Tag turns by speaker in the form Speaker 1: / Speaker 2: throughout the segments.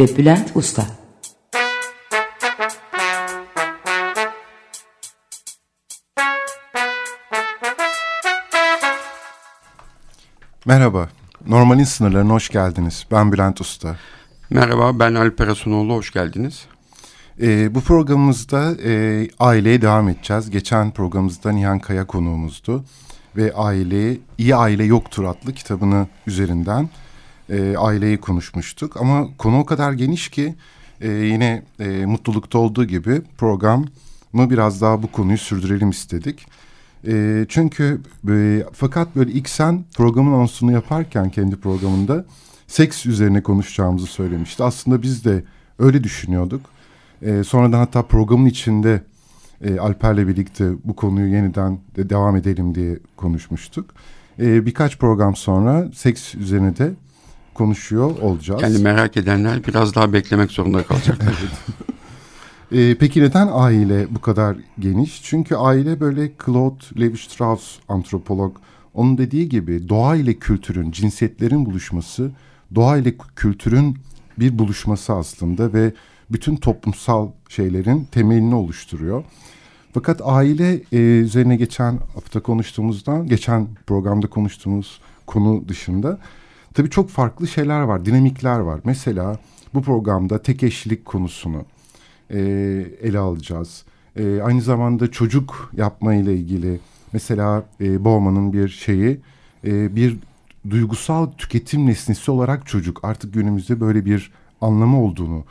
Speaker 1: ve Bülent Usta
Speaker 2: Merhaba, Normalin sınırlarına hoş geldiniz. Ben Bülent Usta.
Speaker 3: Merhaba, ben Alper Asunoğlu, hoş geldiniz.
Speaker 2: Ee, bu programımızda e, aileye devam edeceğiz. Geçen programımızda Nihan Kaya konuğumuzdu. Ve aile, İyi Aile Yoktur adlı kitabını üzerinden e, aileyi konuşmuştuk. Ama konu o kadar geniş ki e, yine e, mutlulukta olduğu gibi programı biraz daha bu konuyu sürdürelim istedik. E, çünkü e, fakat böyle ilk sen programın anonsunu yaparken kendi programında seks üzerine konuşacağımızı söylemişti. Aslında biz de öyle düşünüyorduk. E, sonradan hatta programın içinde e, Alper'le birlikte bu konuyu yeniden de devam edelim diye konuşmuştuk. E, birkaç program sonra seks üzerine de konuşuyor olacağız.
Speaker 3: Yani merak edenler biraz daha beklemek zorunda kalacaklar.
Speaker 2: E, peki neden aile bu kadar geniş? Çünkü aile böyle Claude Levi-Strauss antropolog onun dediği gibi doğa ile kültürün, cinsiyetlerin buluşması, doğa ile kültürün bir buluşması aslında ve bütün toplumsal şeylerin temelini oluşturuyor. Fakat aile e, üzerine geçen hafta konuştuğumuzdan, geçen programda konuştuğumuz konu dışında tabii çok farklı şeyler var, dinamikler var. Mesela bu programda tek eşlilik konusunu, e, ele alacağız. E, aynı zamanda çocuk yapma ile ilgili mesela e, Bowman'ın bir şeyi e, bir duygusal tüketim nesnesi olarak çocuk artık günümüzde böyle bir anlamı olduğunu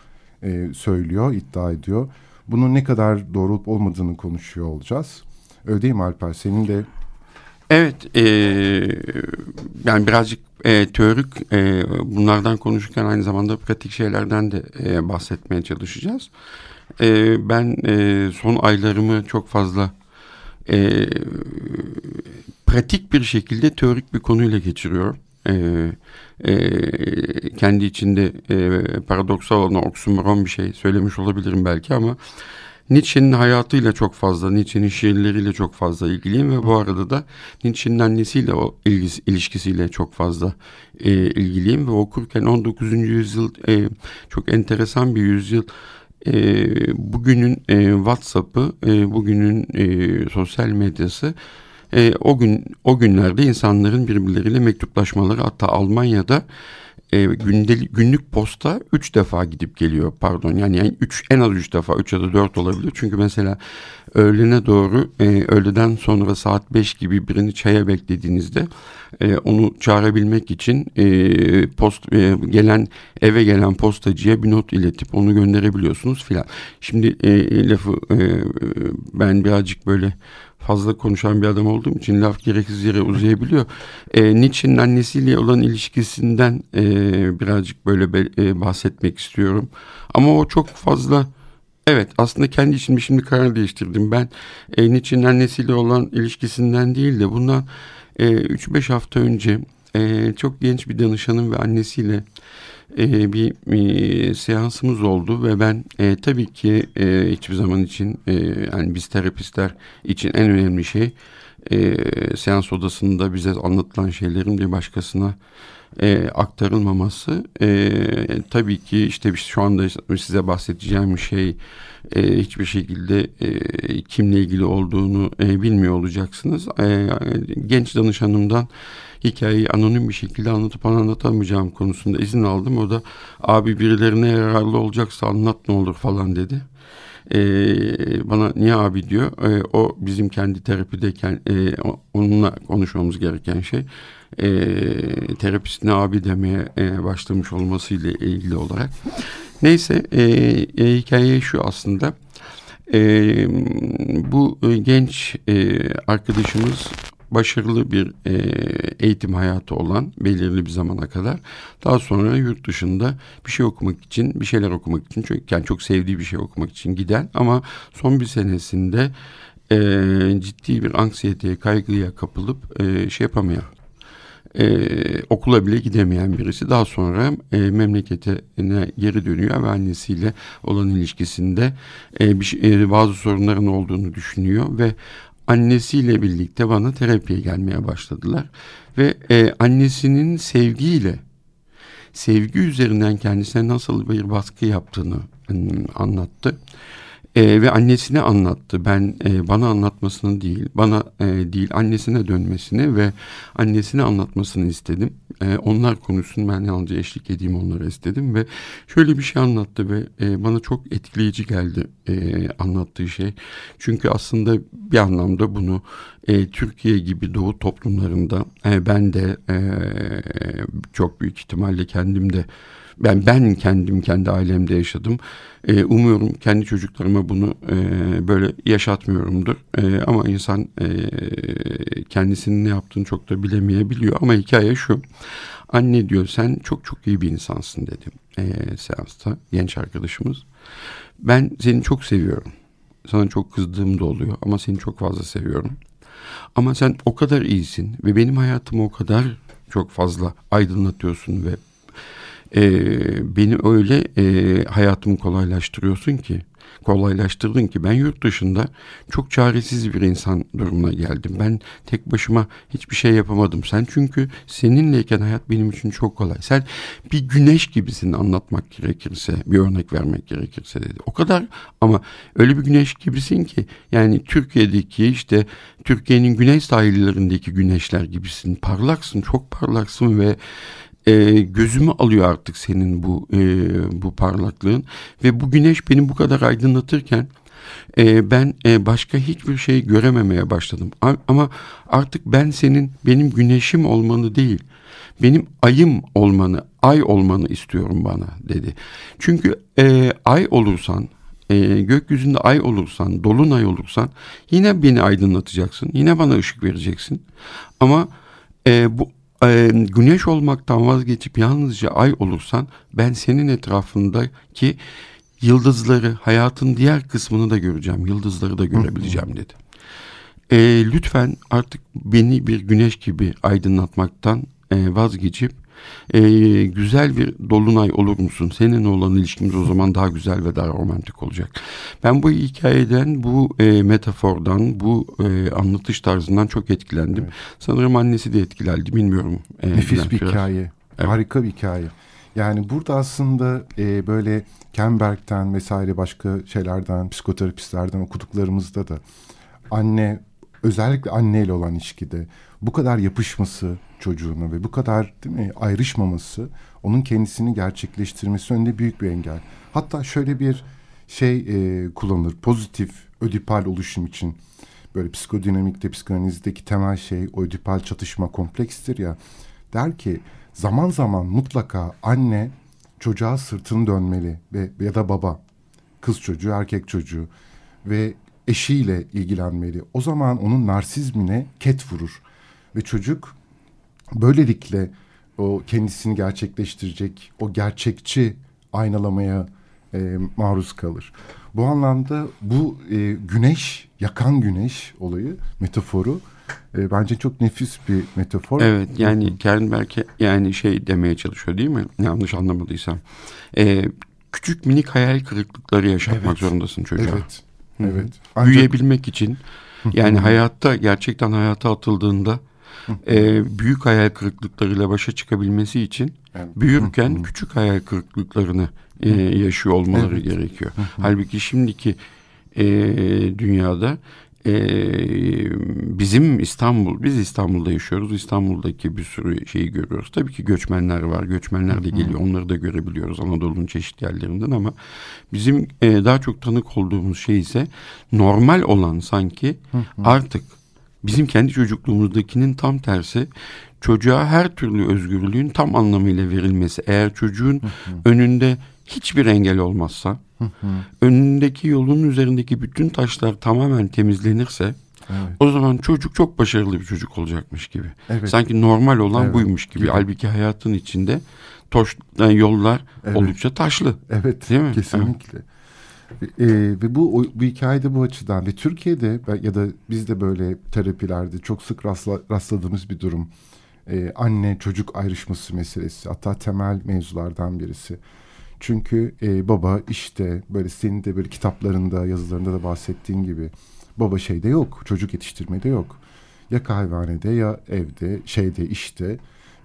Speaker 2: e, söylüyor, iddia ediyor. Bunun ne kadar doğru olup olmadığını konuşuyor olacağız. Öyle değil mi Alper? Senin de...
Speaker 3: Evet, e, yani birazcık e, teorik e, bunlardan konuşurken aynı zamanda pratik şeylerden de e, bahsetmeye çalışacağız. E, ben e, son aylarımı çok fazla e, pratik bir şekilde teorik bir konuyla geçiriyorum. E, e, kendi içinde e, paradoksal olan oksimoron bir şey söylemiş olabilirim belki ama Nietzsche'nin hayatıyla çok fazla, Nietzsche'nin şiirleriyle çok fazla ilgiliyim ve bu arada da Nietzsche'nin annesiyle o ilgisi, ilişkisiyle çok fazla e, ilgiliyim ve okurken 19. yüzyıl e, çok enteresan bir yüzyıl. E, bugünün e, WhatsApp'ı, e, bugünün e, sosyal medyası e, o gün o günlerde insanların birbirleriyle mektuplaşmaları hatta Almanya'da e, gündelik, günlük posta üç defa gidip geliyor pardon yani, yani üç, en az üç defa üç ya da dört olabilir çünkü mesela öğlene doğru e, öğleden sonra saat beş gibi birini çaya beklediğinizde e, onu çağırabilmek için e, post e, gelen eve gelen postacıya bir not iletip onu gönderebiliyorsunuz filan. Şimdi e, lafı e, ben birazcık böyle fazla konuşan bir adam olduğum için laf gereksiz yere uzayabiliyor. E, Nietzsche'nin annesiyle olan ilişkisinden e, birazcık böyle be, e, bahsetmek istiyorum. Ama o çok fazla Evet aslında kendi içimde şimdi karar değiştirdim. Ben e, Nietzsche'nin annesiyle olan ilişkisinden değil de bundan e, 3-5 hafta önce e, çok genç bir danışanım ve annesiyle e, bir e, seansımız oldu ve ben e, tabii ki e, hiçbir zaman için e, yani biz terapistler için en önemli şey e, seans odasında bize anlatılan şeylerin bir başkasına e, aktarılmaması. E, tabii ki işte şu anda size bahsedeceğim şey e, hiçbir şekilde e, kimle ilgili olduğunu e, bilmiyor olacaksınız. E, genç danışanımdan hikayeyi anonim bir şekilde anlatıp anlatamayacağım konusunda izin aldım. O da abi birilerine yararlı olacaksa anlat ne olur falan dedi. Ee, bana niye abi diyor. Ee, o bizim kendi terapideyken e, onunla konuşmamız gereken şey. E, terapistine abi demeye e, başlamış olmasıyla ilgili olarak. Neyse e, e, hikaye şu aslında. E, bu e, genç e, arkadaşımız başarılı bir e, eğitim hayatı olan belirli bir zamana kadar. Daha sonra yurt dışında bir şey okumak için bir şeyler okumak için çok, yani çok sevdiği bir şey okumak için giden ama son bir senesinde e, ciddi bir anksiyeteye kaygıya kapılıp e, şey yapamayan e, okula bile gidemeyen birisi daha sonra e, memleketine geri dönüyor ve annesiyle olan ilişkisinde e, bir, şey, e, bazı sorunların olduğunu düşünüyor ve annesiyle birlikte bana terapiye gelmeye başladılar ve e, annesinin sevgiyle sevgi üzerinden kendisine nasıl bir baskı yaptığını ıı, anlattı. E, ve annesine anlattı. Ben e, bana anlatmasını değil, bana e, değil annesine dönmesini ve annesine anlatmasını istedim. E, onlar konuşsun ben yalnızca eşlik edeyim onlara istedim ve şöyle bir şey anlattı ve e, bana çok etkileyici geldi e, anlattığı şey. Çünkü aslında bir anlamda bunu e, Türkiye gibi doğu toplumlarında e, ben de e, çok büyük ihtimalle kendim de ben ben kendim kendi ailemde yaşadım. E, umuyorum kendi çocuklarıma bunu e, böyle yaşatmıyorumdur. E, ama insan e, kendisinin ne yaptığını çok da bilemeyebiliyor. Ama hikaye şu. Anne diyor sen çok çok iyi bir insansın dedim e, seansta genç arkadaşımız. Ben seni çok seviyorum. Sana çok kızdığım da oluyor ama seni çok fazla seviyorum. Ama sen o kadar iyisin ve benim hayatımı o kadar çok fazla aydınlatıyorsun ve e, beni öyle e, hayatımı kolaylaştırıyorsun ki kolaylaştırdın ki ben yurt dışında çok çaresiz bir insan durumuna geldim. Ben tek başıma hiçbir şey yapamadım. Sen çünkü seninleyken hayat benim için çok kolay. Sen bir güneş gibisin anlatmak gerekirse, bir örnek vermek gerekirse dedi. O kadar ama öyle bir güneş gibisin ki yani Türkiye'deki işte Türkiye'nin güney sahillerindeki güneşler gibisin. Parlaksın, çok parlaksın ve e, gözümü alıyor artık senin bu e, bu parlaklığın. Ve bu güneş beni bu kadar aydınlatırken e, ben e, başka hiçbir şey görememeye başladım. Ama artık ben senin benim güneşim olmanı değil benim ayım olmanı ay olmanı istiyorum bana dedi. Çünkü e, ay olursan e, gökyüzünde ay olursan dolunay olursan yine beni aydınlatacaksın yine bana ışık vereceksin. Ama e, bu e, güneş olmaktan vazgeçip yalnızca ay olursan ben senin etrafındaki yıldızları hayatın diğer kısmını da göreceğim yıldızları da görebileceğim dedi. E, lütfen artık beni bir güneş gibi aydınlatmaktan e, vazgeçip e, güzel bir dolunay olur musun? Senin olan ilişkimiz o zaman daha güzel ve daha romantik olacak. Ben bu hikayeden, bu e, metafordan, bu e, anlatış tarzından çok etkilendim. Evet. Sanırım annesi de etkilendi, bilmiyorum.
Speaker 2: E, Nefis bir biraz. hikaye, evet. harika bir hikaye. Yani burada aslında e, böyle Kemberg'den vesaire başka şeylerden, psikoterapistlerden okuduklarımızda da anne özellikle anneyle olan ilişkide bu kadar yapışması çocuğuna ve bu kadar değil mi, ayrışmaması onun kendisini gerçekleştirmesi önünde büyük bir engel. Hatta şöyle bir şey e, kullanılır pozitif ödipal oluşum için böyle psikodinamikte psikanalizdeki temel şey o ödipal çatışma komplekstir ya der ki zaman zaman mutlaka anne çocuğa sırtını dönmeli ve ya da baba kız çocuğu erkek çocuğu ve eşiyle ilgilenmeli. O zaman onun narsizmine ket vurur. Ve çocuk böylelikle o kendisini gerçekleştirecek, o gerçekçi aynalamaya e, maruz kalır. Bu anlamda bu e, güneş, yakan güneş olayı, metaforu e, bence çok nefis bir metafor.
Speaker 3: Evet yani Kernberg yani şey demeye çalışıyor değil mi? Yanlış anlamadıysam. E, küçük minik hayal kırıklıkları yaşatmak evet. zorundasın çocuğa.
Speaker 2: Evet. Evet.
Speaker 3: Ancak... Büyüyebilmek için yani hayatta gerçekten hayata atıldığında e, büyük hayal kırıklıklarıyla başa çıkabilmesi için büyürken küçük hayal kırıklıklarını e, yaşıyor olmaları evet. gerekiyor. Halbuki şimdiki e, dünyada e, bizim İstanbul, biz İstanbul'da yaşıyoruz. İstanbul'daki bir sürü şeyi görüyoruz. Tabii ki göçmenler var. Göçmenler de geliyor. Onları da görebiliyoruz Anadolu'nun çeşitli yerlerinden ama bizim e, daha çok tanık olduğumuz şey ise normal olan sanki artık bizim kendi çocukluğumuzdakinin tam tersi çocuğa her türlü özgürlüğün tam anlamıyla verilmesi. Eğer çocuğun önünde hiçbir engel olmazsa, önündeki yolun üzerindeki bütün taşlar tamamen temizlenirse
Speaker 2: Evet.
Speaker 3: O zaman çocuk çok başarılı bir çocuk olacakmış gibi.
Speaker 2: Evet.
Speaker 3: Sanki normal olan
Speaker 2: Evet,
Speaker 3: buymuş gibi.
Speaker 2: gibi.
Speaker 3: Halbuki hayatın içinde toş, yani yollar
Speaker 2: Evet.
Speaker 3: oldukça taşlı.
Speaker 2: Evet,
Speaker 3: Değil mi?
Speaker 2: kesinlikle. Ve, e, ve bu bu hikayede bu açıdan ve Türkiye'de ya da biz de böyle terapilerde çok sık rastla, rastladığımız bir durum. E, anne çocuk ayrışması meselesi hatta temel mevzulardan birisi. Çünkü e, baba işte böyle senin de böyle kitaplarında yazılarında da bahsettiğin gibi baba şeyde yok çocuk yetiştirmede yok. Ya kahvehanede ya evde şeyde işte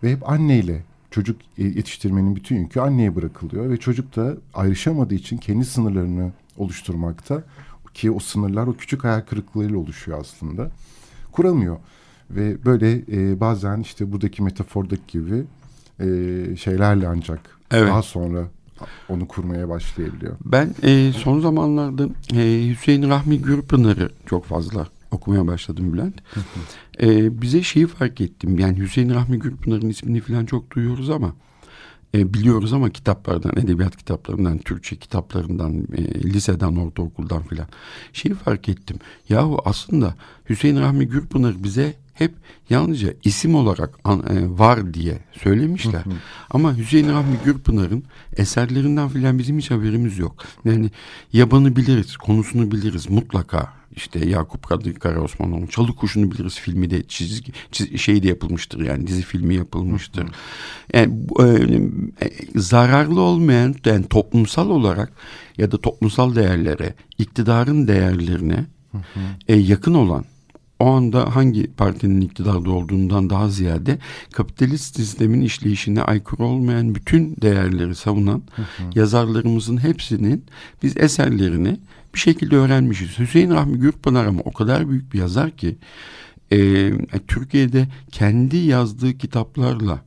Speaker 2: ve hep anneyle çocuk e, yetiştirmenin bütün yükü anneye bırakılıyor ve çocuk da ayrışamadığı için kendi sınırlarını oluşturmakta ki o sınırlar o küçük hayal kırıklıklarıyla oluşuyor aslında. Kuramıyor ve böyle e, bazen işte buradaki metafordaki gibi e, şeylerle ancak
Speaker 3: Evet.
Speaker 2: daha sonra onu kurmaya başlayabiliyor.
Speaker 3: Ben e, son zamanlarda e, Hüseyin Rahmi Gürpınar'ı çok fazla okumaya başladım Bülent. E, bize şeyi fark ettim. Yani Hüseyin Rahmi Gürpınar'ın ismini falan çok duyuyoruz ama e, biliyoruz ama kitaplardan, edebiyat kitaplarından, Türkçe kitaplarından, e, liseden, ortaokuldan filan şeyi fark ettim. Yahu aslında Hüseyin Rahmi Gürpınar bize hep yalnızca isim olarak an- e, var diye söylemişler. Ama Hüseyin Rahmi Gürpınar'ın eserlerinden filan bizim hiç haberimiz yok. Yani yabanı biliriz, konusunu biliriz mutlaka. İşte Yakup Kadri Karaosmanoğlu, Çalı Kuşu'nu biliriz filmi de çizgi çiz, şey de yapılmıştır yani dizi filmi yapılmıştır. Yani bu, e, e, zararlı olmayan yani toplumsal olarak ya da toplumsal değerlere, iktidarın değerlerine e, yakın olan o anda hangi partinin iktidarda olduğundan daha ziyade kapitalist sistemin işleyişine aykırı olmayan bütün değerleri savunan yazarlarımızın hepsinin biz eserlerini bir şekilde öğrenmişiz. Hüseyin Rahmi Gürpınar ama o kadar büyük bir yazar ki e, Türkiye'de kendi yazdığı kitaplarla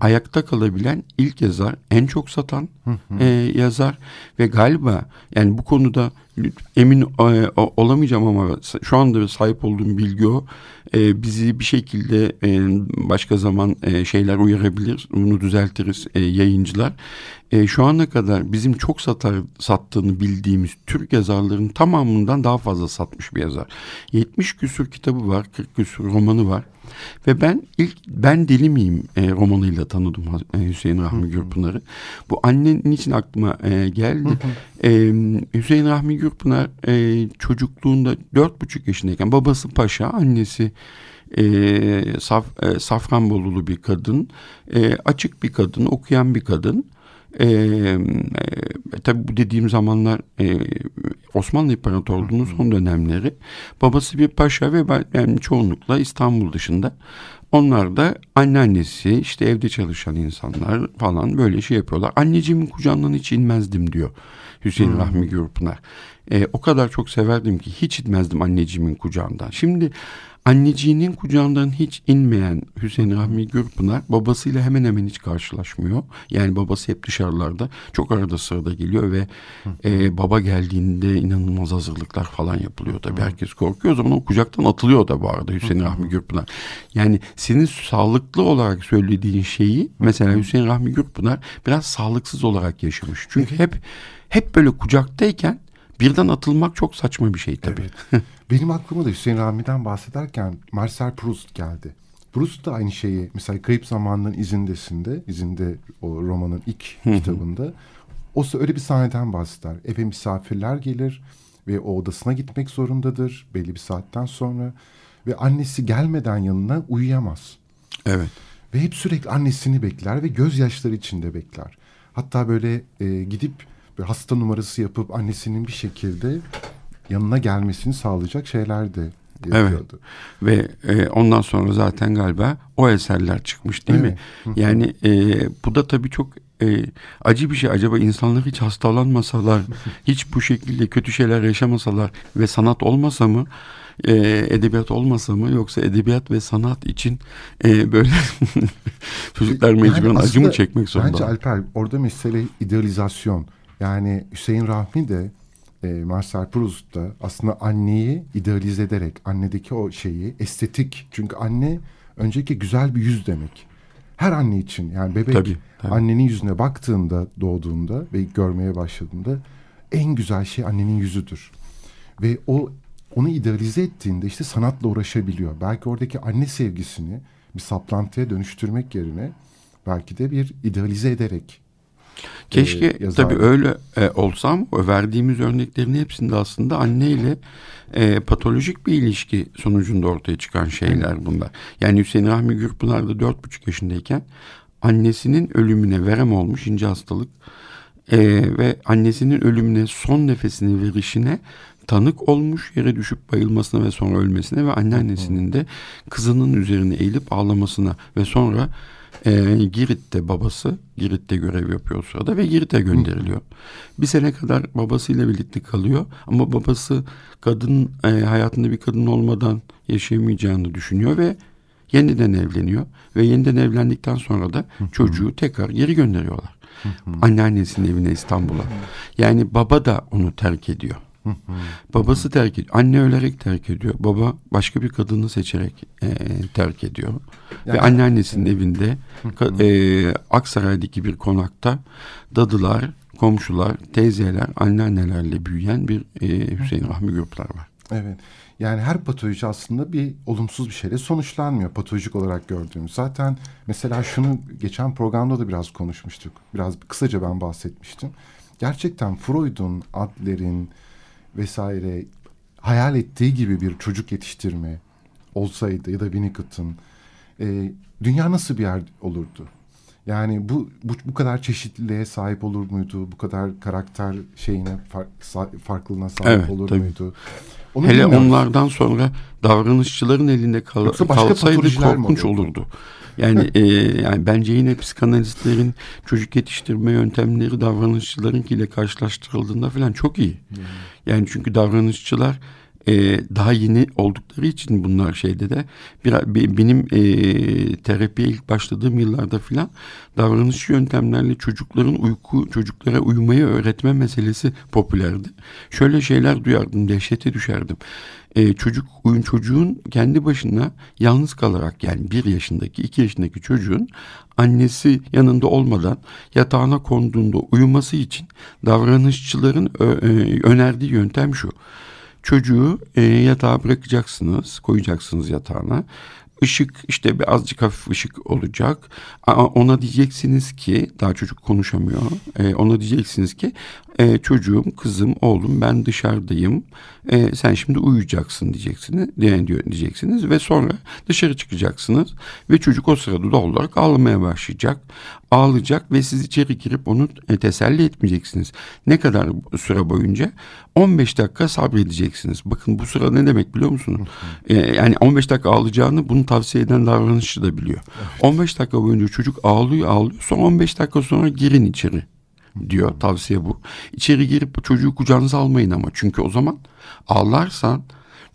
Speaker 3: ayakta kalabilen ilk yazar, en çok satan e, yazar ve galiba yani bu konuda emin e, olamayacağım ama şu anda sahip olduğum bilgi o. E, bizi bir şekilde e, başka zaman e, şeyler uyarabilir, bunu düzeltiriz e, yayıncılar. E, şu ana kadar bizim çok satar sattığını bildiğimiz Türk yazarların tamamından daha fazla satmış bir yazar. 70 küsür kitabı var, 40 küsür romanı var. Ve ben ilk Ben Deli Miyim e, romanıyla tanıdım e, Hüseyin Rahmi Gürpınar'ı. Bu annenin için aklıma e, geldi. E, Hüseyin Rahmi Gürpınar e, çocukluğunda dört buçuk yaşındayken babası paşa, annesi e, Saf, e, Safranbolulu bir kadın, e, açık bir kadın, okuyan bir kadın. E, e, tabii bu dediğim zamanlar e, Osmanlı İmparatorluğu'nun son dönemleri. Babası bir paşa ve ben, yani çoğunlukla İstanbul dışında. Onlar da anneannesi işte evde çalışan insanlar falan böyle şey yapıyorlar. Anneciğimin kucağından hiç inmezdim diyor Hüseyin Rahmi Gürpınar. E, o kadar çok severdim ki hiç inmezdim anneciğimin kucağından. Şimdi anneciğinin kucağından hiç inmeyen Hüseyin Rahmi Gürpınar babasıyla hemen hemen hiç karşılaşmıyor. Yani babası hep dışarılarda çok arada sırada geliyor ve e, baba geldiğinde inanılmaz hazırlıklar falan yapılıyor tabii. Herkes korkuyor o zaman o kucaktan atılıyor da bu arada Hüseyin Rahmi Gürpınar. Yani senin sağlıklı olarak söylediğin şeyi mesela Hüseyin Rahmi Gürpınar biraz sağlıksız olarak yaşamış. Çünkü hep hep böyle kucaktayken birden atılmak çok saçma bir şey tabii.
Speaker 2: Evet. Benim aklıma da Hüseyin Rahmi'den bahsederken Marcel Proust geldi. Proust da aynı şeyi mesela Kayıp Zamanın izindesinde, izinde o romanın ilk kitabında o öyle bir sahneden bahseder. Eve misafirler gelir ve o odasına gitmek zorundadır belli bir saatten sonra ve annesi gelmeden yanına uyuyamaz.
Speaker 3: Evet.
Speaker 2: Ve hep sürekli annesini bekler ve gözyaşları içinde bekler. Hatta böyle e, gidip bir hasta numarası yapıp annesinin bir şekilde yanına gelmesini sağlayacak şeyler de yapıyordu.
Speaker 3: Ve e, ondan sonra zaten galiba o eserler çıkmış değil mi? Yani e, bu da tabii çok e, acı bir şey. Acaba insanlar hiç hastalanmasalar, hiç bu şekilde kötü şeyler yaşamasalar ve sanat olmasa mı, e, edebiyat olmasa mı yoksa edebiyat ve sanat için e, böyle çocuklar
Speaker 2: Yani
Speaker 3: mecburen acı
Speaker 2: aslında
Speaker 3: mı çekmek zorunda?
Speaker 2: Bence Alper orada mesele idealizasyon. Yani Hüseyin Rahmi de e, Marcel Proust da aslında anneyi idealize ederek annedeki o şeyi estetik. Çünkü anne önceki güzel bir yüz demek. Her anne için yani bebek
Speaker 3: Tabii, tabii.
Speaker 2: annenin yüzüne baktığında doğduğunda ve görmeye başladığında en güzel şey annenin yüzüdür. Ve o onu idealize ettiğinde işte sanatla uğraşabiliyor. Belki oradaki anne sevgisini bir saplantıya dönüştürmek yerine belki de bir idealize ederek
Speaker 3: Keşke e, tabii öyle e, olsam verdiğimiz örneklerin hepsinde aslında anneyle e, patolojik bir ilişki sonucunda ortaya çıkan şeyler bunlar. Yani Hüseyin Rahmi Gürpınar da dört buçuk yaşındayken annesinin ölümüne verem olmuş ince hastalık e, ve annesinin ölümüne son nefesini verişine tanık olmuş yere düşüp bayılmasına ve sonra ölmesine ve anneannesinin de kızının üzerine eğilip ağlamasına ve sonra e, Girit'te babası Girit'te görev yapıyor o sırada ve Girit'e gönderiliyor. Bir sene kadar babasıyla birlikte kalıyor ama babası kadın e, hayatında bir kadın olmadan yaşayamayacağını düşünüyor ve yeniden evleniyor ve yeniden evlendikten sonra da çocuğu tekrar geri gönderiyorlar. Anneannesinin evine İstanbul'a. Yani baba da onu terk ediyor. Babası terk ediyor. Anne ölerek terk ediyor. Baba başka bir kadını seçerek e, terk ediyor. Yani, Ve anneannesinin evinde e, Aksaray'daki bir konakta dadılar, komşular, teyzeler, anneannelerle büyüyen bir e, Hüseyin Rahmi gruplar var.
Speaker 2: Evet. Yani her patoloji aslında bir olumsuz bir şeyle sonuçlanmıyor patolojik olarak gördüğümüz. Zaten mesela şunu geçen programda da biraz konuşmuştuk. Biraz kısaca ben bahsetmiştim. Gerçekten Freud'un, Adler'in, vesaire hayal ettiği gibi bir çocuk yetiştirme olsaydı ya da Winnicott'ın e, dünya nasıl bir yer olurdu? Yani bu, bu bu kadar çeşitliliğe sahip olur muydu? Bu kadar karakter şeyine far, farklılığına sahip evet, olur tabii. muydu?
Speaker 3: Onu Hele bilmiyoruz. onlardan sonra davranışçıların elinde kal kalsaydı korkunç olurdu. Yani e, yani bence yine psikanalistlerin çocuk yetiştirme yöntemleri davranışçılarınkiyle karşılaştırıldığında falan çok iyi. Yani çünkü davranışçılar e, daha yeni oldukları için bunlar şeyde de bir, benim e, terapiye ilk başladığım yıllarda filan davranış yöntemlerle çocukların uyku çocuklara uyumayı öğretme meselesi popülerdi. Şöyle şeyler duyardım dehşete düşerdim. E, çocuk oyun çocuğun kendi başına yalnız kalarak yani bir yaşındaki iki yaşındaki çocuğun annesi yanında olmadan yatağına konduğunda uyuması için davranışçıların ö, ö, önerdiği yöntem şu Çocuğu e, yatağa bırakacaksınız, koyacaksınız yatağına. Işık işte bir azıcık hafif ışık olacak. Ona diyeceksiniz ki daha çocuk konuşamıyor. E, ona diyeceksiniz ki e, çocuğum, kızım, oğlum ben dışarıdayım. E, sen şimdi uyuyacaksın diyeceksiniz, diyeceksiniz ve sonra dışarı çıkacaksınız ve çocuk o sırada doğal olarak ağlamaya başlayacak. Ağlayacak ve siz içeri girip onu e, teselli etmeyeceksiniz. Ne kadar süre boyunca? 15 dakika sabredeceksiniz. Bakın bu sıra ne demek biliyor musunuz? E, yani 15 dakika ağlayacağını bunu tavsiye eden davranışçı da biliyor. Evet. 15 dakika boyunca çocuk ağlıyor ağlıyor. Son 15 dakika sonra girin içeri diyor tavsiye bu. İçeri girip çocuğu kucağınıza almayın ama çünkü o zaman ağlarsan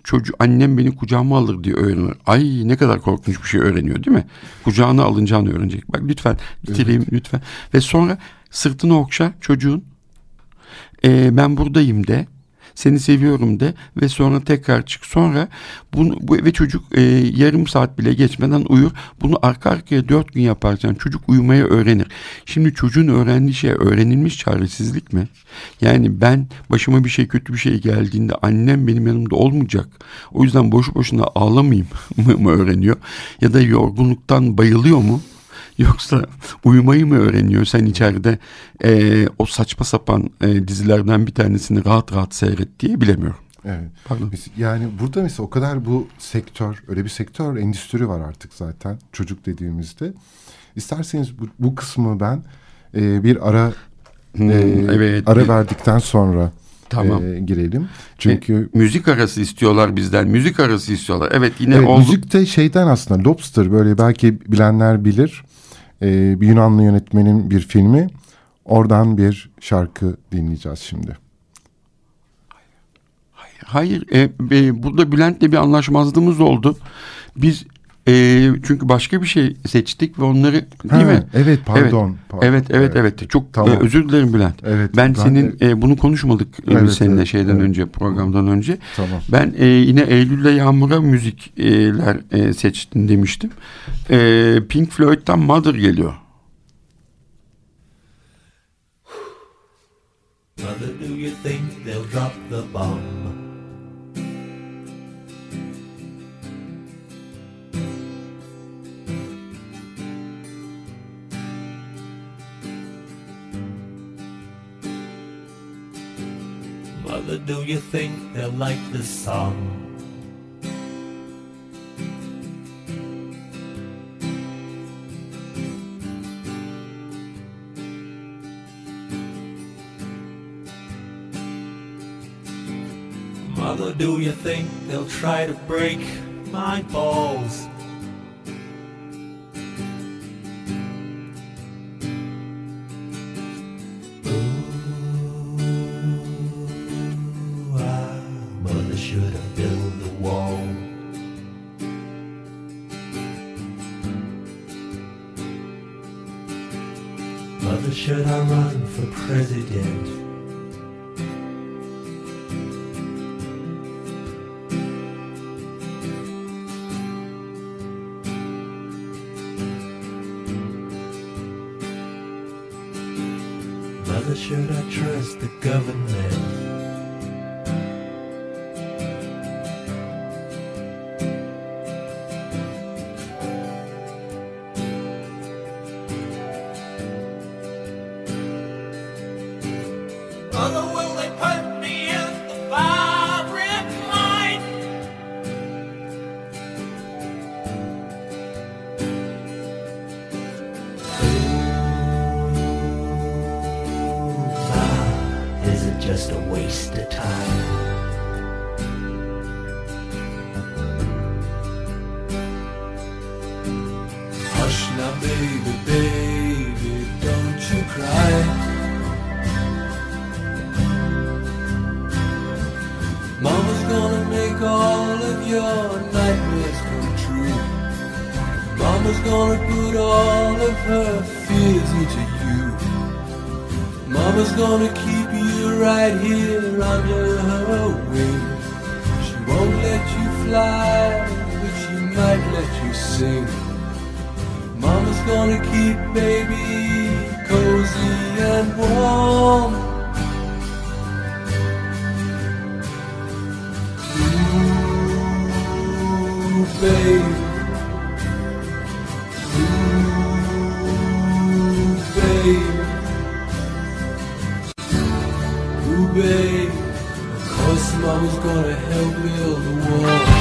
Speaker 3: çocuğu annem beni kucağıma alır diye öğrenir. Ay ne kadar korkunç bir şey öğreniyor değil mi? Kucağına alınacağını öğrenecek. Bak lütfen bitireyim evet. lütfen. Ve sonra sırtını okşa çocuğun. Ee, ben buradayım de seni seviyorum de ve sonra tekrar çık. Sonra bunu bu, ve çocuk e, yarım saat bile geçmeden uyur. Bunu arka arkaya dört gün yaparsan çocuk uyumayı öğrenir. Şimdi çocuğun öğrendiği şey öğrenilmiş çaresizlik mi? Yani ben başıma bir şey kötü bir şey geldiğinde annem benim yanımda olmayacak. O yüzden boşu boşuna ağlamayayım mı öğreniyor? Ya da yorgunluktan bayılıyor mu? Yoksa uyumayı mı öğreniyor sen içeride e, o saçma sapan e, dizilerden bir tanesini rahat rahat seyret diye bilemiyorum.
Speaker 2: Evet. Pardon. Yani burada mesela o kadar bu sektör, öyle bir sektör, endüstri var artık zaten çocuk dediğimizde. İsterseniz bu, bu kısmı ben e, bir ara hmm, e, evet. ara verdikten sonra Tamam. E, girelim. Çünkü
Speaker 3: e, müzik arası istiyorlar bizden. Müzik arası istiyorlar. Evet yine evet,
Speaker 2: olduk. Müzik de şeyden aslında Lobster böyle belki bilenler bilir e, bir Yunanlı yönetmenin bir filmi. Oradan bir şarkı dinleyeceğiz şimdi.
Speaker 3: Hayır, e, e, burada Bülent'le bir anlaşmazlığımız oldu. Biz e, çünkü başka bir şey seçtik ve onları değil ha, mi?
Speaker 2: Evet pardon.
Speaker 3: Evet
Speaker 2: pardon.
Speaker 3: evet, evet evet Çok tamam. e, özür dilerim Bülent. Evet. Ben, ben senin e, bunu konuşmadık e, evet, seninle evet, şeyden evet. önce programdan önce. Tamam. Ben e, yine Eylül'le Yağmur'a müzikler e, seçtin demiştim. E, Pink Floyd'dan Mother geliyor. Mother, do you think they'll drop the bomb?
Speaker 4: Mother, do you think they'll like this song? Mother, do you think they'll try to break my balls? right here under her wing. She won't let you fly, but she might let you sing. Mama's gonna keep baby cozy and warm. Ooh, baby. babe. Cause mama's gonna help build the wall.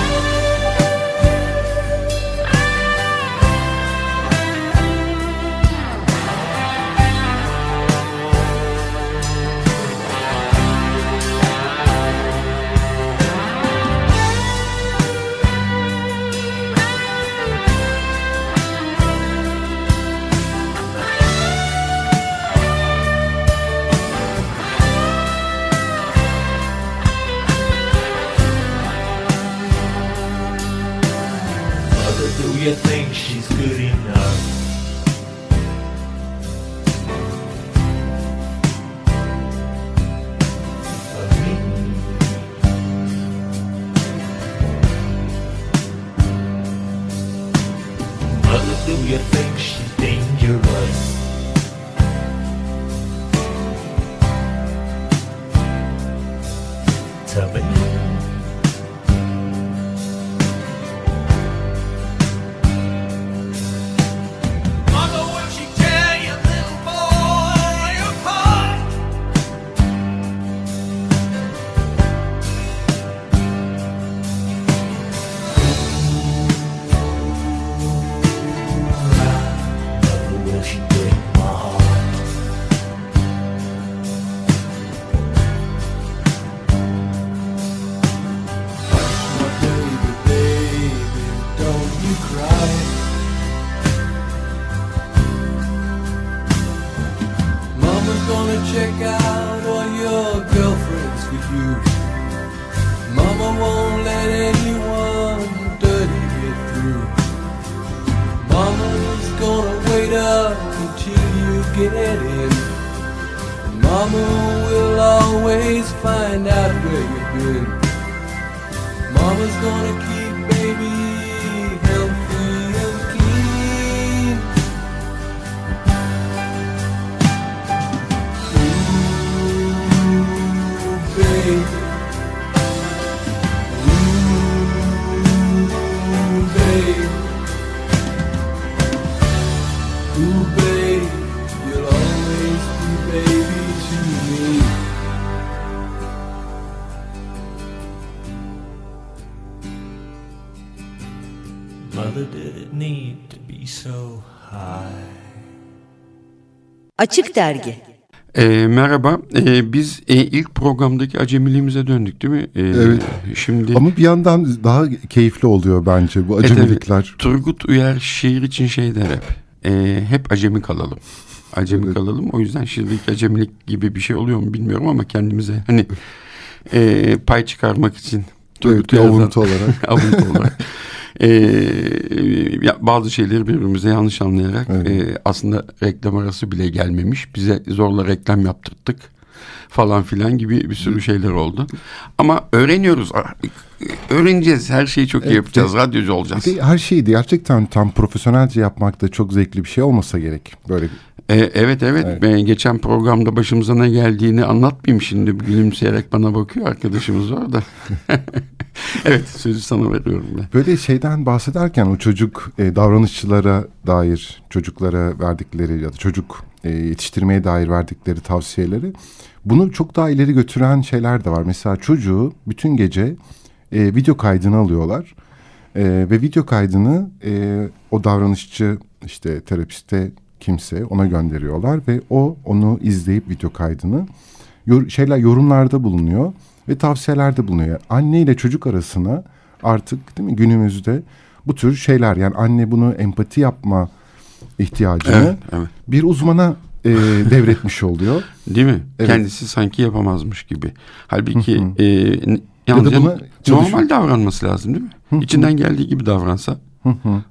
Speaker 5: Açık Dergi
Speaker 3: E, merhaba. E, biz e, ilk programdaki acemiliğimize döndük değil mi? E,
Speaker 2: Evet.
Speaker 3: Şimdi
Speaker 2: Ama bir yandan daha keyifli oluyor bence bu
Speaker 3: Evet, evet.
Speaker 2: acemilikler.
Speaker 3: Turgut Uyar şiir için şey der hep. E, hep acemi kalalım. Acemi
Speaker 2: Evet.
Speaker 3: kalalım. O yüzden şiirdeki acemilik gibi bir şey oluyor mu bilmiyorum ama kendimize hani e, pay çıkarmak için
Speaker 2: Evet,
Speaker 3: Turgut
Speaker 2: bir
Speaker 3: Uyar'dan-
Speaker 2: avuntu olarak.
Speaker 3: avuntu olarak. Ee, ya bazı şeyleri birbirimize yanlış anlayarak
Speaker 2: Evet.
Speaker 3: e, aslında reklam arası bile gelmemiş. Bize zorla reklam yaptırttık falan filan gibi bir sürü şeyler oldu. Ama öğreniyoruz. Öğreneceğiz. Her şeyi çok iyi
Speaker 2: Evet,
Speaker 3: yapacağız. Radyocu olacağız.
Speaker 2: Bir de her şeyi gerçekten tam profesyonelce yapmak da çok zevkli bir şey olmasa gerek. Böyle
Speaker 3: Ee, evet evet.
Speaker 2: Evet.
Speaker 3: Ben geçen programda başımıza ne geldiğini anlatmayayım şimdi. Gülümseyerek bana bakıyor arkadaşımız orada. evet sözü sana veriyorum ben.
Speaker 2: Böyle şeyden bahsederken o çocuk e, davranışçılara dair çocuklara verdikleri ya da çocuk e, yetiştirmeye dair verdikleri tavsiyeleri bunu çok daha ileri götüren şeyler de var. Mesela çocuğu bütün gece e, video kaydını alıyorlar E, ve video kaydını e, o davranışçı işte terapiste kimse ona gönderiyorlar ve o onu izleyip video kaydını yor- şeyler yorumlarda bulunuyor ve tavsiyelerde bulunuyor. Anne ile çocuk arasına artık değil mi günümüzde bu tür şeyler yani anne bunu empati yapma ihtiyacını
Speaker 3: Evet, evet.
Speaker 2: bir uzmana e, devretmiş oluyor.
Speaker 3: Değil mi?
Speaker 2: Evet.
Speaker 3: Kendisi sanki yapamazmış gibi. Halbuki e, n-
Speaker 2: Ya da buna
Speaker 3: normal davranması lazım değil mi? İçinden geldiği gibi davransa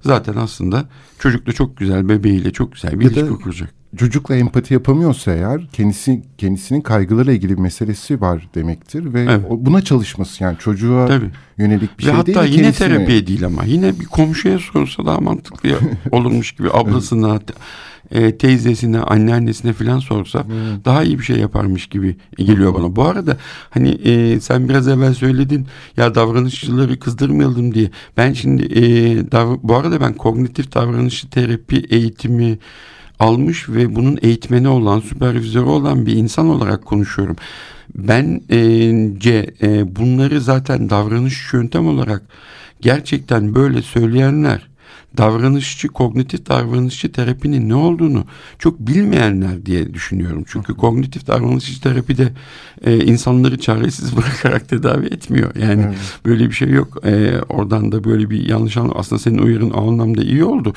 Speaker 3: zaten aslında çocuk da çok güzel bebeğiyle çok güzel bir
Speaker 2: Ya
Speaker 3: ilişki kuracak.
Speaker 2: Çocukla empati yapamıyorsa eğer kendisi kendisinin kaygılarıyla ilgili bir meselesi var demektir ve
Speaker 3: Evet.
Speaker 2: o- buna çalışması yani çocuğa
Speaker 3: Tabii.
Speaker 2: yönelik bir
Speaker 3: Ve
Speaker 2: şey
Speaker 3: hatta
Speaker 2: değil. de
Speaker 3: yine
Speaker 2: kendisine-
Speaker 3: terapiye değil ama yine bir komşuya sorsa daha mantıklı olurmuş gibi ablasına e, teyzesine anneannesine filan sorsa daha iyi bir şey yaparmış gibi geliyor bana. Bu arada hani e, sen biraz evvel söyledin ya davranışçıları kızdırmayalım diye. Ben şimdi e, bu arada ben kognitif davranışçı terapi eğitimi almış ve bunun eğitmeni olan, süpervizörü olan bir insan olarak konuşuyorum. Bence e, bunları zaten davranış yöntem olarak gerçekten böyle söyleyenler davranışçı, kognitif davranışçı terapinin ne olduğunu çok bilmeyenler diye düşünüyorum. Çünkü kognitif davranışçı terapi de e, insanları çaresiz bırakarak tedavi etmiyor. Yani böyle bir şey yok. E, oradan da böyle bir yanlış anlam. Aslında senin uyarın o anlamda iyi oldu.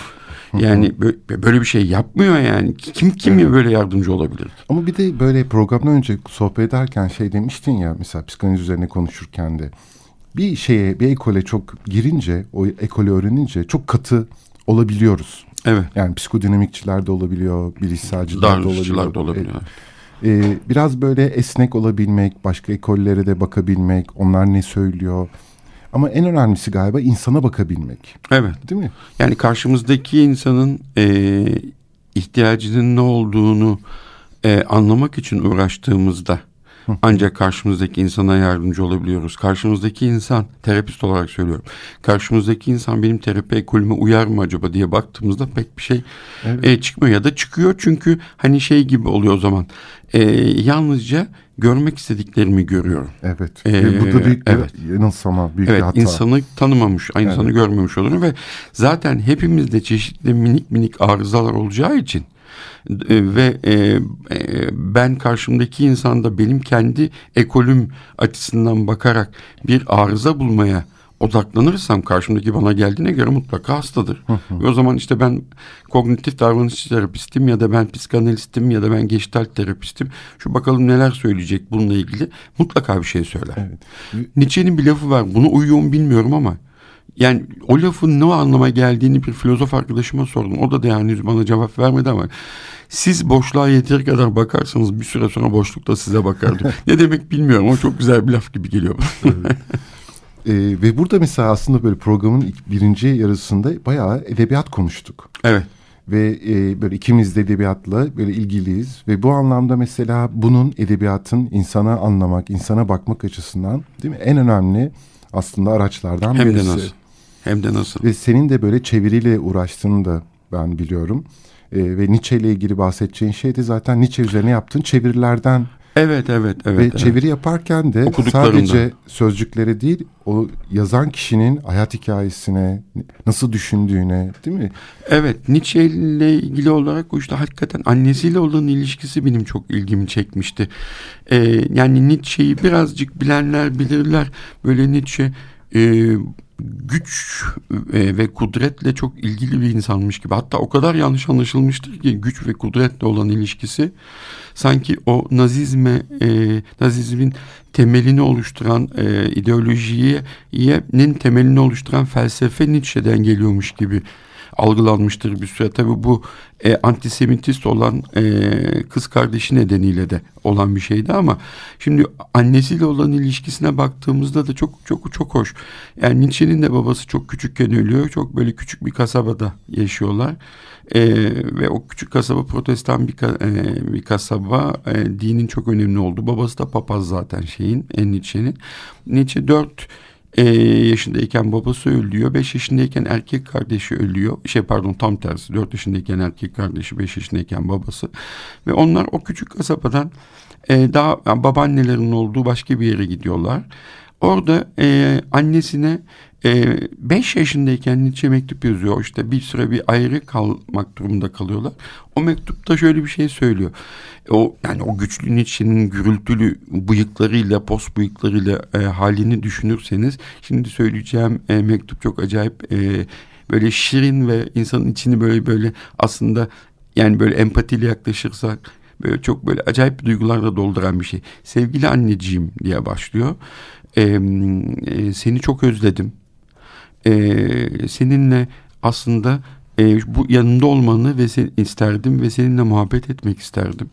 Speaker 3: Yani bö- böyle bir şey yapmıyor yani. Kim kim böyle yardımcı olabilir?
Speaker 2: Ama bir de böyle programdan önce sohbet ederken şey demiştin ya mesela psikanaliz üzerine konuşurken de bir şeye bir ekole çok girince o ekolü öğrenince çok katı olabiliyoruz.
Speaker 3: Evet.
Speaker 2: Yani psikodinamikçiler de olabiliyor, bilişselciler de olabiliyor.
Speaker 3: Da olabiliyor.
Speaker 2: E, e, biraz böyle esnek olabilmek, başka ekollere de bakabilmek, onlar ne söylüyor. Ama en önemlisi galiba insana bakabilmek.
Speaker 3: Evet.
Speaker 2: Değil mi?
Speaker 3: Yani karşımızdaki insanın e, ihtiyacının ne olduğunu e, anlamak için uğraştığımızda ancak karşımızdaki insana yardımcı olabiliyoruz. Karşımızdaki insan, terapist olarak söylüyorum. Karşımızdaki insan benim terapi ekolüme uyar mı acaba diye baktığımızda pek bir şey e, çıkmıyor. Ya da çıkıyor çünkü hani şey gibi oluyor o zaman. E, yalnızca görmek istediklerimi görüyorum.
Speaker 2: Evet.
Speaker 3: Ee,
Speaker 2: bu da büyük bir
Speaker 3: evet.
Speaker 2: yanılsama, büyük
Speaker 3: Evet
Speaker 2: bir hata.
Speaker 3: insanı tanımamış, insanı görmemiş olur ve zaten hepimizde çeşitli minik minik arızalar olacağı için ve e, e, ben karşımdaki insanda benim kendi ekolüm açısından bakarak bir arıza bulmaya odaklanırsam karşımdaki bana geldiğine göre mutlaka hastadır. Ve o zaman işte ben kognitif davranışçı terapistim ya da ben psikanalistim ya da ben geçtalt terapistim. Şu bakalım neler söyleyecek bununla ilgili mutlaka bir şey söyler. Nietzsche'nin bir lafı var. Bunu uyuyor mu bilmiyorum ama yani o lafın ne anlama geldiğini bir filozof arkadaşıma sordum. O da da yani bana cevap vermedi ama siz boşluğa yeteri kadar bakarsanız bir süre sonra boşluk da size bakar ne demek bilmiyorum ama çok güzel bir laf gibi geliyor.
Speaker 2: Ee, ve burada mesela aslında böyle programın ilk birinci yarısında bayağı edebiyat konuştuk.
Speaker 3: evet.
Speaker 2: Ve e, böyle ikimiz de edebiyatla böyle ilgiliyiz. Ve bu anlamda mesela bunun edebiyatın insana anlamak, insana bakmak açısından değil mi? En önemli aslında araçlardan
Speaker 3: Hem de
Speaker 2: birisi.
Speaker 3: nasıl. Hem de nasıl.
Speaker 2: Ve senin de böyle çeviriyle uğraştığını da ben biliyorum. Ee, ve Nietzsche ile ilgili bahsedeceğin şey de zaten Nietzsche üzerine yaptığın çevirilerden
Speaker 3: Evet evet evet.
Speaker 2: Ve
Speaker 3: evet.
Speaker 2: çeviri yaparken de sadece sözcükleri değil o yazan kişinin hayat hikayesine nasıl düşündüğüne değil mi?
Speaker 3: Evet Nietzsche ile ilgili olarak o işte hakikaten annesiyle olan ilişkisi benim çok ilgimi çekmişti. Ee, yani Nietzsche'yi birazcık bilenler bilirler. Böyle Nietzsche e, güç e, ve kudretle çok ilgili bir insanmış gibi. Hatta o kadar yanlış anlaşılmıştır ki güç ve kudretle olan ilişkisi sanki o nazizme e, nazizmin temelini oluşturan e, ideolojiyenin temelini oluşturan felsefe Nietzsche'den geliyormuş gibi algılanmıştır bir süre. Tabi bu e, antisemitist olan e, kız kardeşi nedeniyle de olan bir şeydi ama şimdi annesiyle olan ilişkisine baktığımızda da çok çok çok hoş. Yani Nietzsche'nin de babası çok küçükken ölüyor. Çok böyle küçük bir kasabada yaşıyorlar. E, ve o küçük kasaba protestan bir, e, bir kasaba e, dinin çok önemli oldu. Babası da papaz zaten şeyin en Nietzsche'nin. Nietzsche dört e, yaşındayken babası ölüyor. 5 yaşındayken erkek kardeşi ölüyor. Şey pardon tam tersi. 4 yaşındayken erkek kardeşi, 5 yaşındayken babası. Ve onlar o küçük kasabadan e, daha yani babaannelerinin olduğu başka bir yere gidiyorlar. Orada e, annesine 5 yaşındayken Nietzsche mektup yazıyor. İşte bir süre bir ayrı kalmak durumunda kalıyorlar. O mektupta şöyle bir şey söylüyor. O yani o güçlü Nietzsche'nin gürültülü bıyıklarıyla, post bıyıklarıyla e, halini düşünürseniz şimdi söyleyeceğim e, mektup çok acayip e, böyle şirin ve insanın içini böyle böyle aslında yani böyle empatiyle yaklaşırsak böyle çok böyle acayip duygularla dolduran bir şey. Sevgili anneciğim diye başlıyor. E, e, seni çok özledim. E, seninle aslında e, bu yanında olmanı ve sen isterdim ve seninle muhabbet etmek isterdim.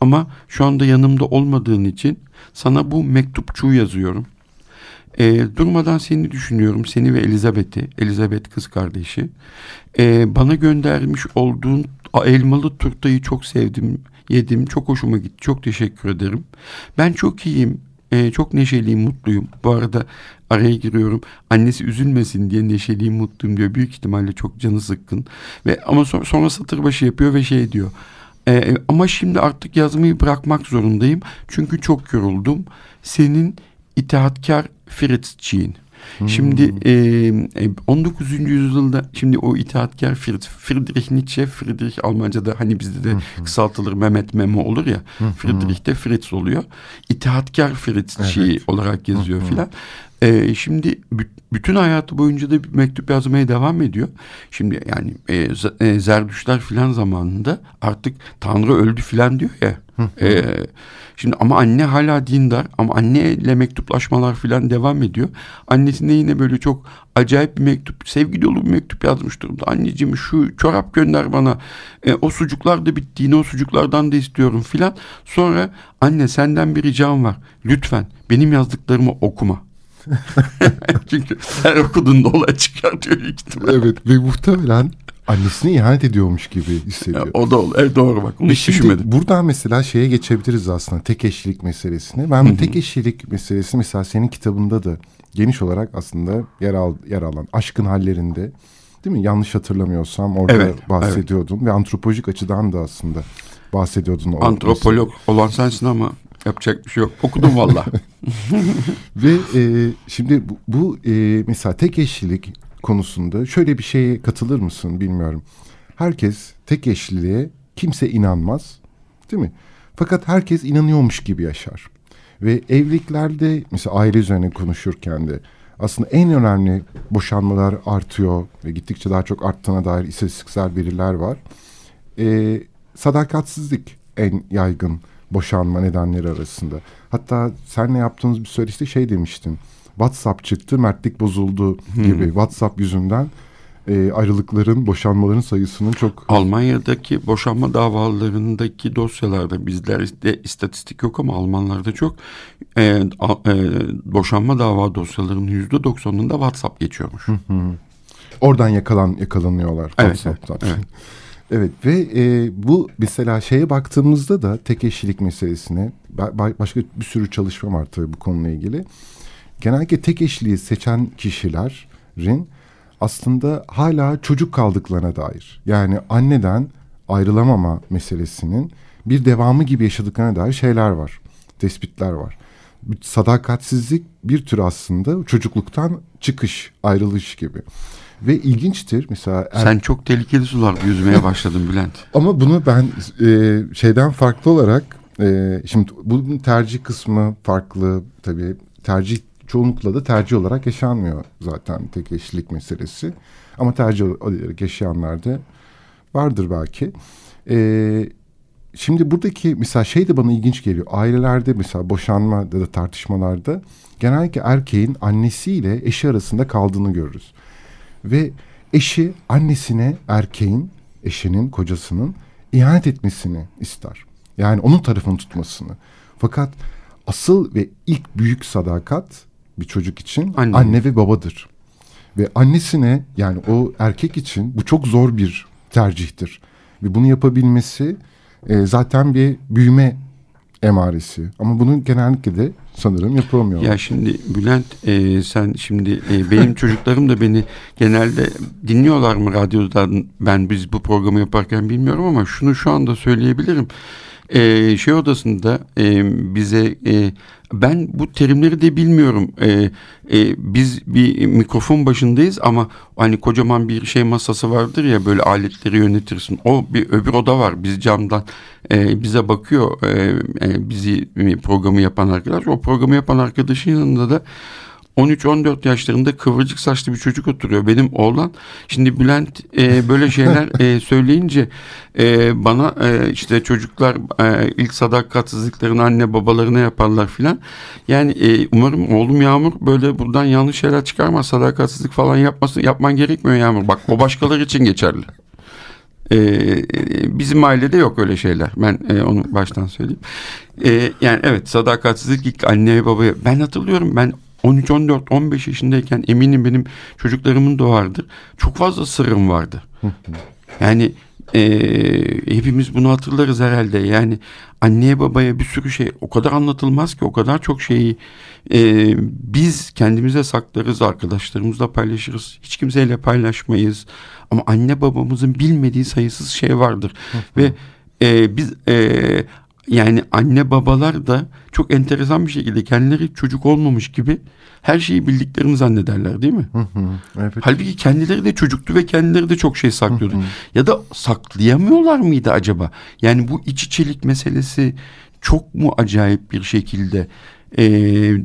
Speaker 3: Ama şu anda yanımda olmadığın için sana bu mektupçuğu yazıyorum. E, durmadan seni düşünüyorum. Seni ve Elizabeth'i, Elizabeth kız kardeşi. E, bana göndermiş olduğun elmalı turtayı çok sevdim, yedim. Çok hoşuma gitti. Çok teşekkür ederim. Ben çok iyiyim. E, çok neşeliyim, mutluyum. Bu arada araya giriyorum. Annesi üzülmesin diye neşeliyim, mutluyum diyor. Büyük ihtimalle çok canı sıkkın. Ve ama sonra, sonra satır başı yapıyor ve şey diyor. E, ama şimdi artık yazmayı bırakmak zorundayım. Çünkü çok yoruldum. Senin itaatkar Şimdi e, 19. yüzyılda şimdi o itaatkar Fritz, Friedrich Nietzsche, Friedrich Almanca'da hani bizde de kısaltılır Mehmet Memo olur ya. Friedrich de Fritz oluyor. İtaatkar Fritzci
Speaker 2: Evet.
Speaker 3: olarak yazıyor filan. E, şimdi bü- bütün hayatı boyunca da mektup yazmaya devam ediyor. Şimdi yani e, Z- Zerdüştler filan zamanında artık Tanrı öldü filan diyor ya. E, şimdi ama anne hala dindar ama anneyle mektuplaşmalar filan devam ediyor. Annesine yine böyle çok acayip bir mektup, sevgi dolu bir mektup yazmış durumda. Anneciğim şu çorap gönder bana. E, o sucuklar da bitti. Yine o sucuklardan da istiyorum filan. Sonra anne senden bir ricam var. Lütfen benim yazdıklarımı okuma. Çünkü her okuduğunda olay çıkartıyor ihtimalle.
Speaker 2: Evet ve muhtemelen annesine ihanet ediyormuş gibi hissediyor.
Speaker 3: O da olur. Evet, doğru bak. Onu hiç düşünmedim.
Speaker 2: buradan mesela şeye geçebiliriz aslında tek eşlilik meselesine. Ben bu tek eşlilik meselesi mesela senin kitabında da geniş olarak aslında yer, al, yer alan aşkın hallerinde değil mi? Yanlış hatırlamıyorsam orada
Speaker 3: Evet,
Speaker 2: bahsediyordun ve antropolojik açıdan da aslında bahsediyordun.
Speaker 3: Antropolog olan sensin ama yapacak bir şey yok. Okudum valla.
Speaker 2: Ve e, şimdi bu, bu e, mesela tek eşlilik konusunda şöyle bir şeye katılır mısın bilmiyorum. Herkes tek eşliliğe kimse inanmaz değil mi? Fakat herkes inanıyormuş gibi yaşar. Ve evliliklerde mesela aile üzerine konuşurken de aslında en önemli boşanmalar artıyor ve gittikçe daha çok arttığına dair istatistiksel veriler var. E, sadakatsizlik en yaygın boşanma nedenleri arasında. Hatta senle yaptığımız bir söyleşte şey demiştin. WhatsApp çıktı, mertlik bozuldu gibi. WhatsApp yüzünden e, ayrılıkların, boşanmaların sayısının çok...
Speaker 3: Almanya'daki boşanma davalarındaki dosyalarda bizlerde istatistik yok ama Almanlarda çok e, a- e, boşanma dava dosyalarının yüzde doksanında WhatsApp geçiyormuş.
Speaker 2: Oradan yakalan yakalanıyorlar.
Speaker 3: Evet,
Speaker 2: WhatsApp'tan.
Speaker 3: evet,
Speaker 2: Evet ve e, bu mesela şeye baktığımızda da tek eşlilik meselesine ba- başka bir sürü çalışma var tabii bu konuyla ilgili. Genellikle tek eşliği seçen kişilerin aslında hala çocuk kaldıklarına dair yani anneden ayrılamama meselesinin bir devamı gibi yaşadıklarına dair şeyler var. tespitler var. Sadakatsizlik bir tür aslında çocukluktan çıkış, ayrılış gibi. Ve ilginçtir mesela... Er...
Speaker 3: Sen çok tehlikeli sularda yüzmeye başladın Bülent.
Speaker 2: Ama bunu ben e, şeyden farklı olarak... E, şimdi bunun tercih kısmı farklı tabii. Tercih çoğunlukla da tercih olarak yaşanmıyor zaten tek eşlilik meselesi. Ama tercih olarak yaşayanlar da vardır belki. Ee, şimdi buradaki mesela şey de bana ilginç geliyor. Ailelerde mesela boşanma ya da tartışmalarda genellikle erkeğin annesiyle eşi arasında kaldığını görürüz. Ve eşi annesine erkeğin, eşinin, kocasının ihanet etmesini ister. Yani onun tarafını tutmasını. Fakat asıl ve ilk büyük sadakat bir çocuk için anne, anne ve babadır. Ve annesine yani o erkek için bu çok zor bir tercihtir. Ve bunu yapabilmesi e, zaten bir büyüme emaresi. Ama bunu genellikle de sanırım yapamıyor.
Speaker 3: Ya şimdi Bülent e, sen şimdi e, benim çocuklarım da beni genelde dinliyorlar mı radyodan ben biz bu programı yaparken bilmiyorum ama şunu şu anda söyleyebilirim. E, şey odasında e, bize e, ben bu terimleri de bilmiyorum. E, e, biz bir mikrofon başındayız ama hani kocaman bir şey masası vardır ya böyle aletleri yönetirsin. O bir öbür oda var. Biz camdan e, bize bakıyor. E, e, bizi programı yapan arkadaş. O programı yapan arkadaşın yanında da 13-14 yaşlarında kıvırcık saçlı bir çocuk oturuyor. Benim oğlan şimdi Bülent e, böyle şeyler e, söyleyince e, bana e, işte çocuklar e, ilk sadakatsizliklerini anne babalarına yaparlar filan. Yani e, umarım oğlum Yağmur böyle buradan yanlış şeyler çıkarmaz. Sadakatsizlik falan yapmasın yapman gerekmiyor Yağmur. Bak o başkaları için geçerli. Ee, bizim ailede yok öyle şeyler. Ben e, onu baştan söyleyeyim. Ee, yani evet sadakatsizlik ilk anneye babaya. Ben hatırlıyorum ben 13, 14, 15 yaşındayken eminim benim çocuklarımın da vardır. Çok fazla sırrım vardı. yani e, hepimiz bunu hatırlarız herhalde. Yani anneye babaya bir sürü şey o kadar anlatılmaz ki o kadar çok şeyi e, biz kendimize saklarız arkadaşlarımızla paylaşırız. Hiç kimseyle paylaşmayız. Ama anne babamızın bilmediği sayısız şey vardır. Ve e, biz e, yani anne babalar da çok enteresan bir şekilde kendileri çocuk olmamış gibi her şeyi bildiklerini zannederler değil mi? Hı hı, evet. Halbuki kendileri de çocuktu ve kendileri de çok şey saklıyordu. Hı hı. Ya da saklayamıyorlar mıydı acaba? Yani bu iç içelik meselesi çok mu acayip bir şekilde e,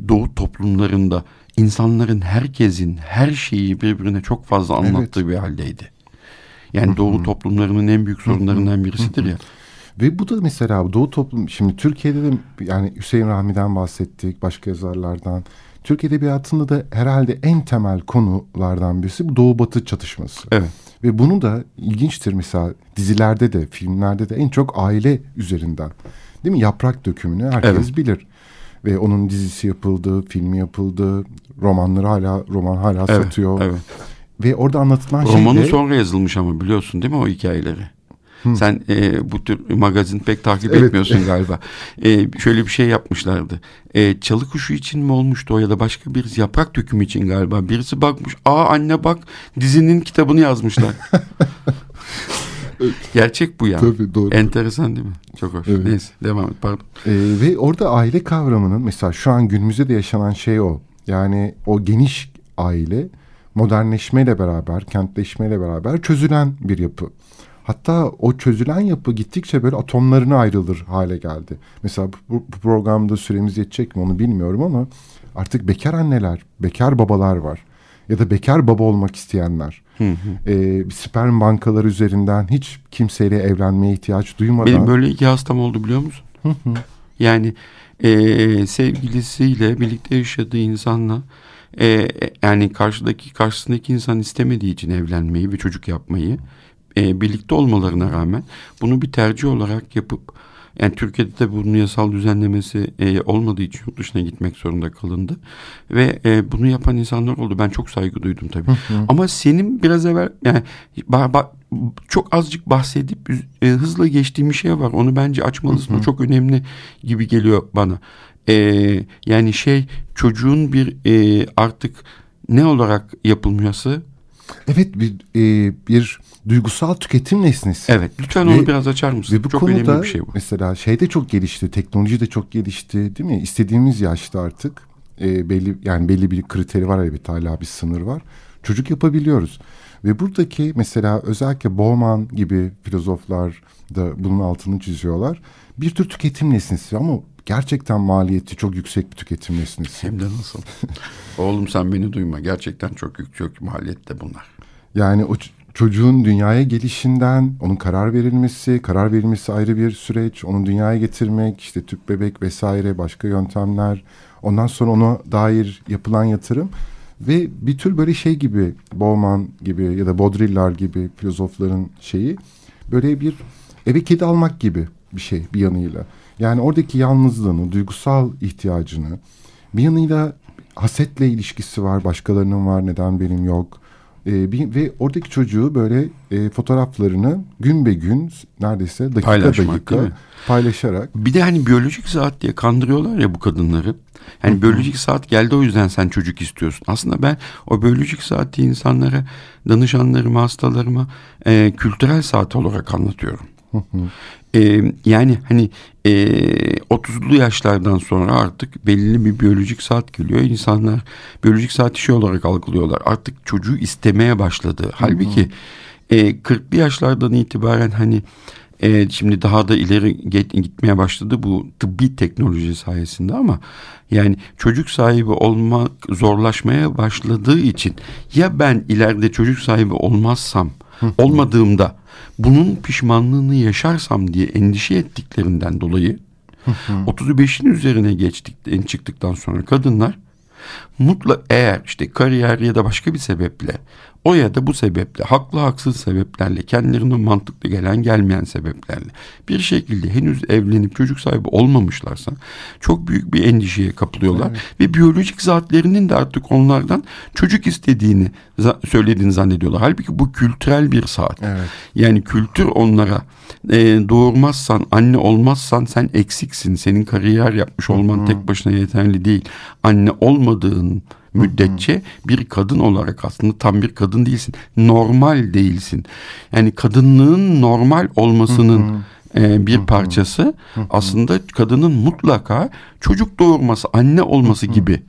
Speaker 3: Doğu toplumlarında insanların herkesin her şeyi birbirine çok fazla anlattığı evet. bir haldeydi. Yani Doğu toplumlarının en büyük sorunlarından birisidir ya.
Speaker 2: Ve bu da mesela Doğu toplum şimdi Türkiye'de de yani Hüseyin Rahmi'den bahsettik başka yazarlardan. Türk Edebiyatı'nda da herhalde en temel konulardan birisi bu Doğu Batı çatışması.
Speaker 3: Evet.
Speaker 2: Ve bunu da ilginçtir mesela dizilerde de filmlerde de en çok aile üzerinden. Değil mi? Yaprak dökümünü herkes evet. bilir. Ve onun dizisi yapıldı, filmi yapıldı, romanları hala roman hala evet, satıyor. Evet. Ve orada anlatılan
Speaker 3: şey Romanı sonra yazılmış ama biliyorsun değil mi o hikayeleri? Hı. Sen e, bu tür magazin pek takip evet. etmiyorsun galiba. E, şöyle bir şey yapmışlardı. E, çalı kuşu için mi olmuştu o ya da başka bir yaprak dökümü için galiba. Birisi bakmış. Aa anne bak dizinin kitabını yazmışlar. Gerçek bu ya.
Speaker 2: Tabii doğru.
Speaker 3: Enteresan değil mi? Çok hoş. Evet. Neyse devam et pardon.
Speaker 2: Ee, ve orada aile kavramının mesela şu an günümüzde de yaşanan şey o. Yani o geniş aile modernleşmeyle beraber, kentleşmeyle beraber çözülen bir yapı. Hatta o çözülen yapı gittikçe böyle atomlarına ayrılır hale geldi. Mesela bu, bu programda süremiz yetecek mi onu bilmiyorum ama artık bekar anneler, bekar babalar var. Ya da bekar baba olmak isteyenler. Hı hı. Ee, sperm bankaları üzerinden hiç kimseyle evlenmeye ihtiyaç duymadan.
Speaker 3: Benim böyle iki hastam oldu biliyor musun? Hı hı. Yani e, sevgilisiyle birlikte yaşadığı insanla e, yani karşıdaki karşısındaki insan istemediği için evlenmeyi ve çocuk yapmayı e, birlikte olmalarına rağmen bunu bir tercih olarak yapıp yani Türkiye'de de bunun yasal düzenlemesi e, olmadığı için yurt dışına gitmek zorunda kalındı. Ve e, bunu yapan insanlar oldu. Ben çok saygı duydum tabii. Ama senin biraz evvel yani ba, ba, çok azıcık bahsedip e, hızla geçtiğim bir şey var. Onu bence açmalısın. O çok önemli gibi geliyor bana. E, yani şey çocuğun bir e, artık ne olarak yapılması
Speaker 2: Evet bir e, bir duygusal tüketim nesnesi.
Speaker 3: Evet lütfen
Speaker 2: Ve-
Speaker 3: onu biraz açar mısın?
Speaker 2: Ve bu
Speaker 3: çok
Speaker 2: konuda
Speaker 3: önemli bir şey bu.
Speaker 2: mesela şey de çok gelişti, teknoloji de çok gelişti değil mi? İstediğimiz yaşta artık e, belli yani belli bir kriteri var elbette hala bir sınır var. Çocuk yapabiliyoruz. Ve buradaki mesela özellikle Bauman gibi filozoflar da bunun altını çiziyorlar. Bir tür tüketim nesnesi ama gerçekten maliyeti çok yüksek bir tüketim nesnesi.
Speaker 3: Hem de nasıl? Oğlum sen beni duyma. Gerçekten çok yüksek maliyette bunlar.
Speaker 2: Yani o çocuğun dünyaya gelişinden, onun karar verilmesi, karar verilmesi ayrı bir süreç, onu dünyaya getirmek, işte tüp bebek vesaire başka yöntemler, ondan sonra ona dair yapılan yatırım ve bir tür böyle şey gibi Bauman gibi ya da Baudrillard gibi filozofların şeyi böyle bir eve kedi almak gibi bir şey bir yanıyla. Yani oradaki yalnızlığını, duygusal ihtiyacını bir yanıyla hasetle ilişkisi var, başkalarının var, neden benim yok. Ee, bir, ve oradaki çocuğu böyle e, fotoğraflarını gün be gün neredeyse dakika
Speaker 3: Paylaşmak,
Speaker 2: dakika paylaşarak
Speaker 3: Bir de hani biyolojik saat diye kandırıyorlar ya bu kadınları. Yani biyolojik saat geldi o yüzden sen çocuk istiyorsun. Aslında ben o biyolojik saati insanlara, danışanlarıma, hastalarıma e, kültürel saat olarak anlatıyorum. E, yani hani e, 30'lu yaşlardan sonra artık belli bir biyolojik saat geliyor. İnsanlar biyolojik saati şey olarak algılıyorlar. Artık çocuğu istemeye başladı. Halbuki e, 40'lı yaşlardan itibaren hani e, şimdi daha da ileri gitmeye başladı bu tıbbi teknoloji sayesinde ama yani çocuk sahibi olmak zorlaşmaya başladığı için ya ben ileride çocuk sahibi olmazsam olmadığımda bunun pişmanlığını yaşarsam diye endişe ettiklerinden dolayı 35'in üzerine geçtik çıktıktan sonra kadınlar mutlu eğer işte kariyer ya da başka bir sebeple o ya da bu sebeple haklı haksız sebeplerle kendilerine mantıklı gelen gelmeyen sebeplerle bir şekilde henüz evlenip çocuk sahibi olmamışlarsa çok büyük bir endişeye kapılıyorlar ve biyolojik zatlerinin de artık onlardan çocuk istediğini söylediğini zannediyorlar. Halbuki bu kültürel bir saat.
Speaker 2: Evet.
Speaker 3: Yani kültür onlara e, doğurmazsan, anne olmazsan sen eksiksin. Senin kariyer yapmış olman tek başına yeterli değil. Anne olmadığın müddetçe bir kadın olarak aslında tam bir kadın değilsin. Normal değilsin. Yani kadınlığın normal olmasının e, bir parçası aslında kadının mutlaka çocuk doğurması, anne olması gibi.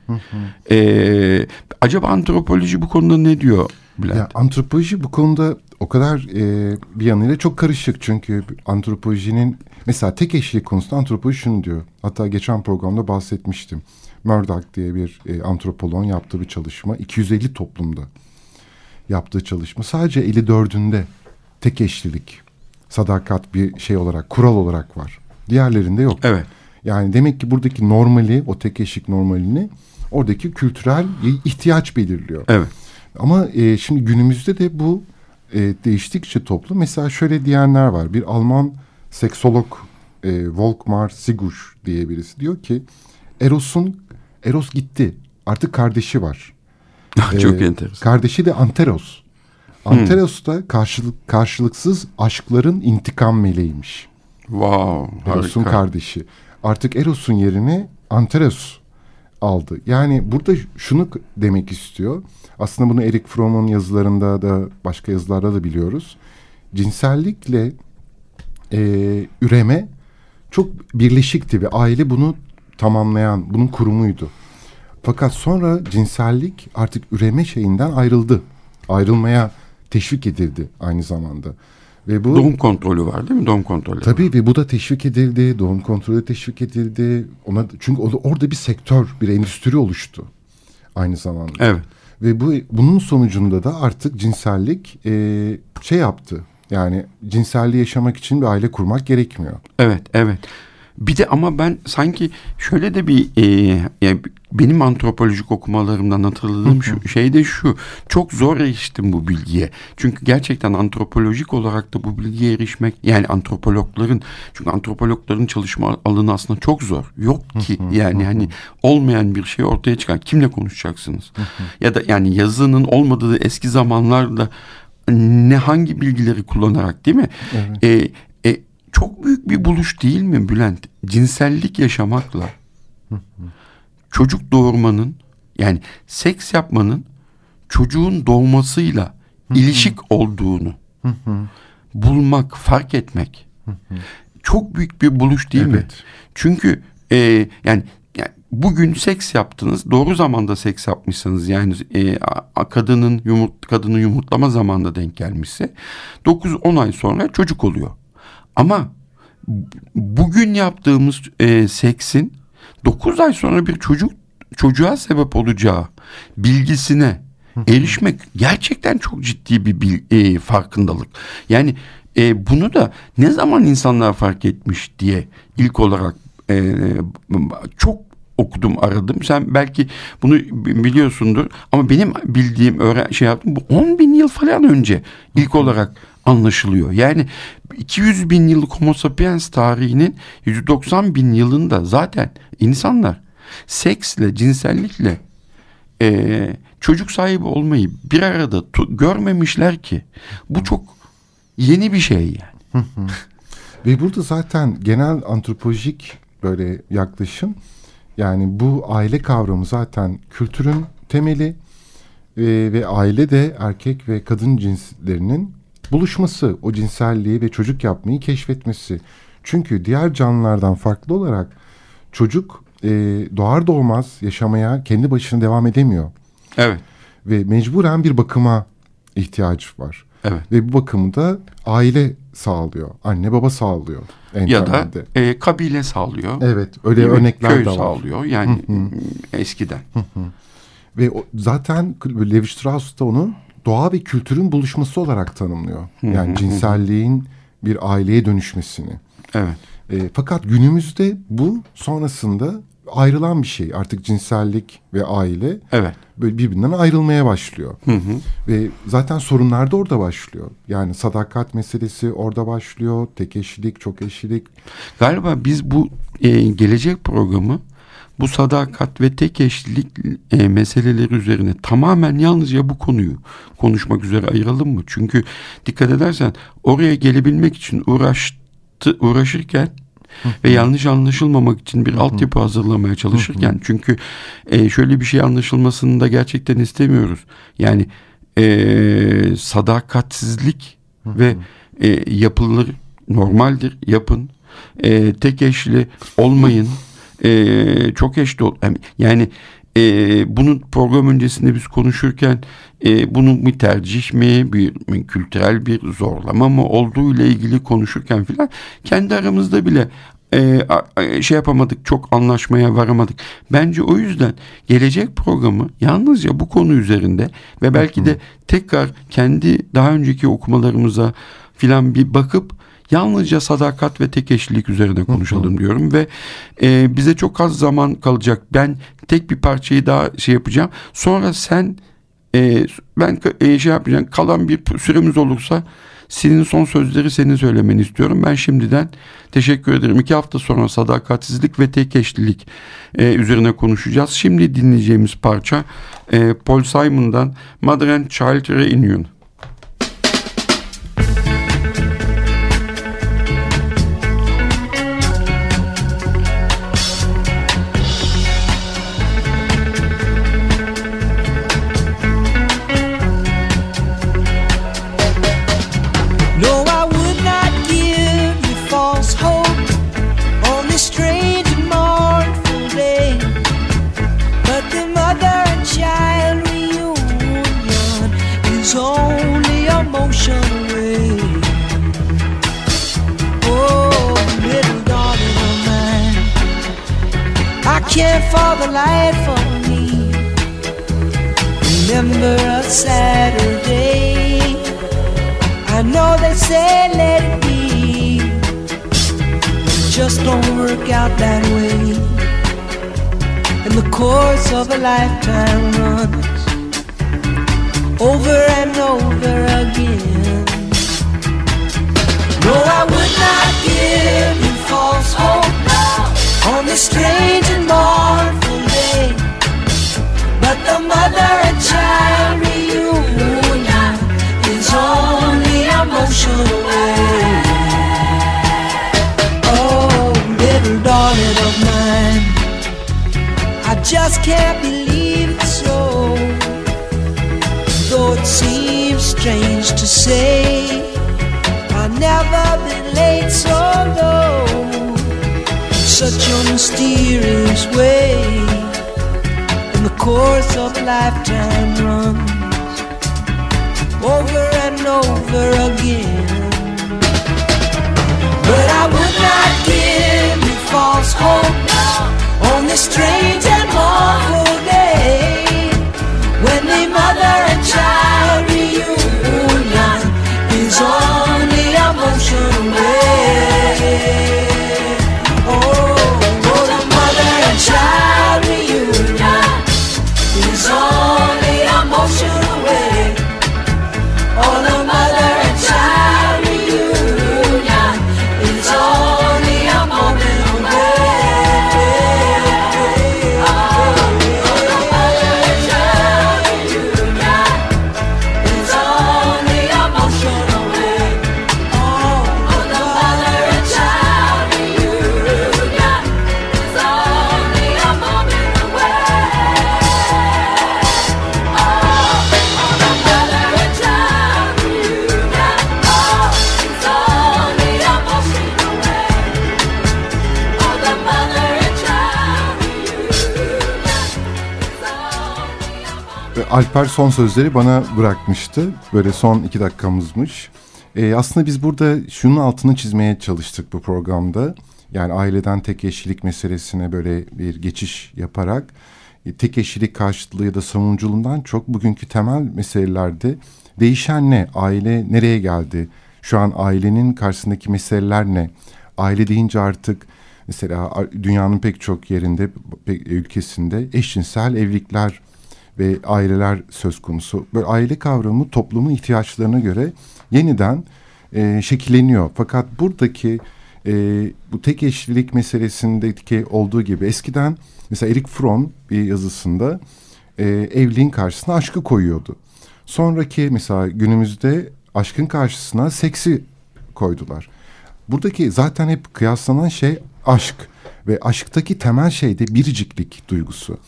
Speaker 3: E, acaba antropoloji bu konuda ne diyor Bülent?
Speaker 2: Ya antropoloji bu konuda o kadar e, bir yanıyla çok karışık çünkü antropolojinin mesela tek eşlilik konusunda antropoloji şunu diyor. Hatta geçen programda bahsetmiştim. Murdoch diye bir e, antropoloğun yaptığı bir çalışma 250 toplumda yaptığı çalışma sadece 54'ünde tek eşlilik sadakat bir şey olarak kural olarak var. Diğerlerinde yok.
Speaker 3: Evet.
Speaker 2: Yani demek ki buradaki normali o tek eşlik normalini oradaki kültürel ihtiyaç belirliyor.
Speaker 3: Evet.
Speaker 2: Ama e, şimdi günümüzde de bu e, değiştikçe toplum. Mesela şöyle diyenler var. Bir Alman seksolog e, Volkmar Sigusch diye birisi diyor ki Eros'un Eros gitti. Artık kardeşi var.
Speaker 3: Çok
Speaker 2: Ee,
Speaker 3: enteresan.
Speaker 2: Kardeşi de Anteros. Anteros da karşılık, karşılıksız aşkların intikam meleğiymiş.
Speaker 3: Wow.
Speaker 2: Eros'un kardeşi. Artık Eros'un yerini Anteros aldı. Yani burada şunu demek istiyor. Aslında bunu Erik Fromm'un yazılarında da başka yazılarda da biliyoruz. Cinsellikle e, üreme çok birleşikti ve aile bunu tamamlayan, bunun kurumuydu. Fakat sonra cinsellik artık üreme şeyinden ayrıldı. Ayrılmaya teşvik edildi aynı zamanda. Ve bu
Speaker 3: Doğum kontrolü var değil mi? Doğum kontrolü.
Speaker 2: Tabii ve bu da teşvik edildi. Doğum kontrolü teşvik edildi. Ona çünkü orada bir sektör, bir endüstri oluştu aynı zamanda.
Speaker 3: Evet.
Speaker 2: Ve bu bunun sonucunda da artık cinsellik e, şey yaptı. Yani cinselliği yaşamak için bir aile kurmak gerekmiyor.
Speaker 3: Evet, evet. Bir de ama ben sanki şöyle de bir e, yani benim antropolojik okumalarımdan hatırladığım şu şey de şu. Çok zor eriştim bu bilgiye. Çünkü gerçekten antropolojik olarak da bu bilgiye erişmek yani antropologların çünkü antropologların çalışma alanı aslında çok zor. Yok ki yani hani olmayan bir şey ortaya çıkan kimle konuşacaksınız? ya da yani yazının olmadığı eski zamanlarda ne hangi bilgileri kullanarak değil mi? E, e, çok büyük bir buluş değil mi Bülent? Cinsellik yaşamakla çocuk doğurmanın yani seks yapmanın çocuğun doğmasıyla ilişik olduğunu bulmak, fark etmek çok büyük bir buluş değil mi?
Speaker 2: Evet.
Speaker 3: Çünkü e, yani, yani bugün seks yaptınız, doğru zamanda seks yapmışsanız yani e, a- kadının yumurt kadının yumurtlama zamanında denk gelmişse 9-10 ay sonra çocuk oluyor. Ama bugün yaptığımız e, seksin 9 ay sonra bir çocuk çocuğa sebep olacağı bilgisine erişmek gerçekten çok ciddi bir bil- e, farkındalık. Yani e, bunu da ne zaman insanlar fark etmiş diye ilk olarak e, çok okudum aradım. Sen belki bunu bi- biliyorsundur ama benim bildiğim öğren şey yaptım bu 10 bin yıl falan önce ilk olarak anlaşılıyor. Yani 200 bin yıllık Homo sapiens tarihinin 190 bin yılında zaten insanlar seksle, cinsellikle e, çocuk sahibi olmayı bir arada görmemişler ki. Bu çok yeni bir şey yani.
Speaker 2: Ve burada zaten genel antropolojik böyle yaklaşım yani bu aile kavramı zaten kültürün temeli e, ve aile de erkek ve kadın cinslerinin buluşması, o cinselliği ve çocuk yapmayı keşfetmesi. Çünkü diğer canlılardan farklı olarak çocuk e, doğar doğmaz yaşamaya kendi başına devam edemiyor
Speaker 3: Evet.
Speaker 2: ve mecburen bir bakıma ihtiyaç var.
Speaker 3: Evet.
Speaker 2: Ve bu bakımı da aile sağlıyor. Anne baba sağlıyor. En
Speaker 3: Ya da e, kabile sağlıyor.
Speaker 2: Evet öyle
Speaker 3: Değil
Speaker 2: örnekler
Speaker 3: Köy
Speaker 2: de var.
Speaker 3: sağlıyor. Yani eskiden.
Speaker 2: Ve o, zaten Levi Strauss da onu doğa ve kültürün buluşması olarak tanımlıyor. Yani cinselliğin bir aileye dönüşmesini.
Speaker 3: Evet.
Speaker 2: E, fakat günümüzde bu sonrasında ayrılan bir şey. Artık cinsellik ve aile
Speaker 3: Evet.
Speaker 2: böyle birbirinden ayrılmaya başlıyor. Ve zaten sorunlar da orada başlıyor. Yani sadakat meselesi orada başlıyor. Tek eşlilik, çok eşlilik.
Speaker 3: Galiba biz bu e, gelecek programı bu sadakat ve tek eşlilik e, meseleleri üzerine tamamen yalnızca bu konuyu konuşmak üzere ayıralım mı? Çünkü dikkat edersen oraya gelebilmek için uğraştı uğraşırken ve yanlış anlaşılmamak için bir altyapı hazırlamaya çalışırken çünkü e, şöyle bir şey anlaşılmasını da gerçekten istemiyoruz. Yani e, sadakatsizlik ve e, yapılır normaldir yapın. E, tek eşli olmayın e, çok eşli ol yani- e, bunun program öncesinde biz konuşurken e, bunun bir tercih mi bir, bir kültürel bir zorlama mı olduğu ile ilgili konuşurken filan kendi aramızda bile e, şey yapamadık çok anlaşmaya varamadık. Bence o yüzden gelecek programı yalnızca bu konu üzerinde ve belki de tekrar kendi daha önceki okumalarımıza filan bir bakıp yalnızca sadakat ve tek eşlilik üzerine konuşalım diyorum ve e, bize çok az zaman kalacak. Ben tek bir parçayı daha şey yapacağım. Sonra sen e, ben e, şey yapacağım kalan bir süremiz olursa senin son sözleri senin söylemeni istiyorum. Ben şimdiden teşekkür ederim. İki hafta sonra sadakatsizlik ve tek eşlilik e, üzerine konuşacağız. Şimdi dinleyeceğimiz parça e, Paul Simon'dan Mother and Child Reunion.
Speaker 5: Saturday. I know they say let it be, it just don't work out that way. And the course of a lifetime runs over and over again. No, I would not give you false hope on this strange and mournful. But the mother and child reunion is only a motion away. Oh, little darling of mine, I just can't believe it's so. Though it seems strange to say. I've never been late so long. Such a mysterious way. Course of lifetime runs over and over again. But I would not give you false hope on this strange and awful day
Speaker 2: Alper son sözleri bana bırakmıştı. Böyle son iki dakikamızmış. Ee, aslında biz burada şunun altını çizmeye çalıştık bu programda. Yani aileden tek eşlilik meselesine böyle bir geçiş yaparak e, tek eşlilik karşıtlığı ya da savunuculuğundan çok bugünkü temel meselelerde değişen ne? Aile nereye geldi? Şu an ailenin karşısındaki meseleler ne? Aile deyince artık mesela dünyanın pek çok yerinde, pek- ülkesinde eşcinsel evlilikler ve aileler söz konusu. Böyle aile kavramı toplumun ihtiyaçlarına göre yeniden e, şekilleniyor. Fakat buradaki e, bu tek eşlilik meselesindeki olduğu gibi eskiden mesela Erik Fromm bir yazısında e, evliliğin karşısına aşkı koyuyordu. Sonraki mesela günümüzde aşkın karşısına seksi koydular. Buradaki zaten hep kıyaslanan şey aşk ve aşktaki temel şey de biriciklik duygusu.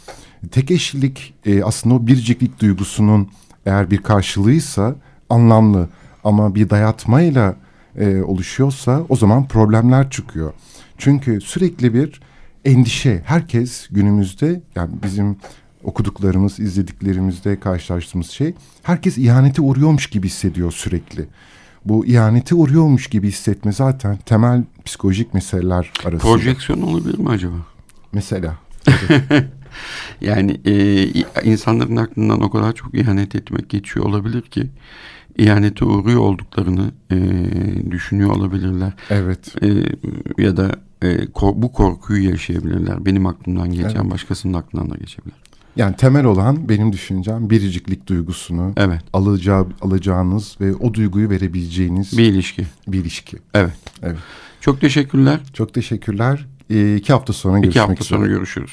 Speaker 2: Tek eşlilik e, aslında o biriciklik duygusunun eğer bir karşılığıysa anlamlı ama bir dayatmayla e, oluşuyorsa o zaman problemler çıkıyor. Çünkü sürekli bir endişe herkes günümüzde yani bizim okuduklarımız, izlediklerimizde karşılaştığımız şey herkes ihanete uğruyormuş gibi hissediyor sürekli. Bu ihanete uğruyormuş gibi hissetme zaten temel psikolojik meseleler arasında.
Speaker 3: Projeksiyon olabilir mi acaba?
Speaker 2: Mesela.
Speaker 3: Yani e, insanların aklından o kadar çok ihanet etmek geçiyor olabilir ki ihanete uğruyor olduklarını e, düşünüyor olabilirler.
Speaker 2: Evet.
Speaker 3: E, ya da e, kor- bu korkuyu yaşayabilirler. Benim aklımdan geçen
Speaker 2: Evet.
Speaker 3: başkasının aklından da geçebilir.
Speaker 2: Yani temel olan benim düşüncem biriciklik duygusunu
Speaker 3: Evet.
Speaker 2: alacağı, alacağınız ve o duyguyu verebileceğiniz
Speaker 3: Bir ilişki.
Speaker 2: bir ilişki.
Speaker 3: Evet.
Speaker 2: Evet.
Speaker 3: Çok teşekkürler.
Speaker 2: Çok teşekkürler. Ee, iki hafta sonra
Speaker 3: İki
Speaker 2: görüşmek
Speaker 3: hafta sonra
Speaker 2: üzere.
Speaker 3: görüşürüz.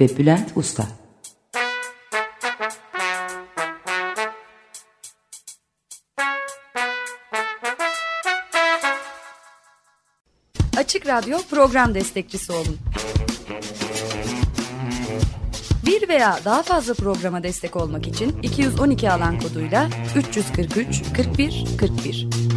Speaker 1: ve Bülent Usta.
Speaker 6: Açık Radyo program destekçisi olun. Bir veya daha fazla programa destek olmak için 212 alan koduyla 343 41 41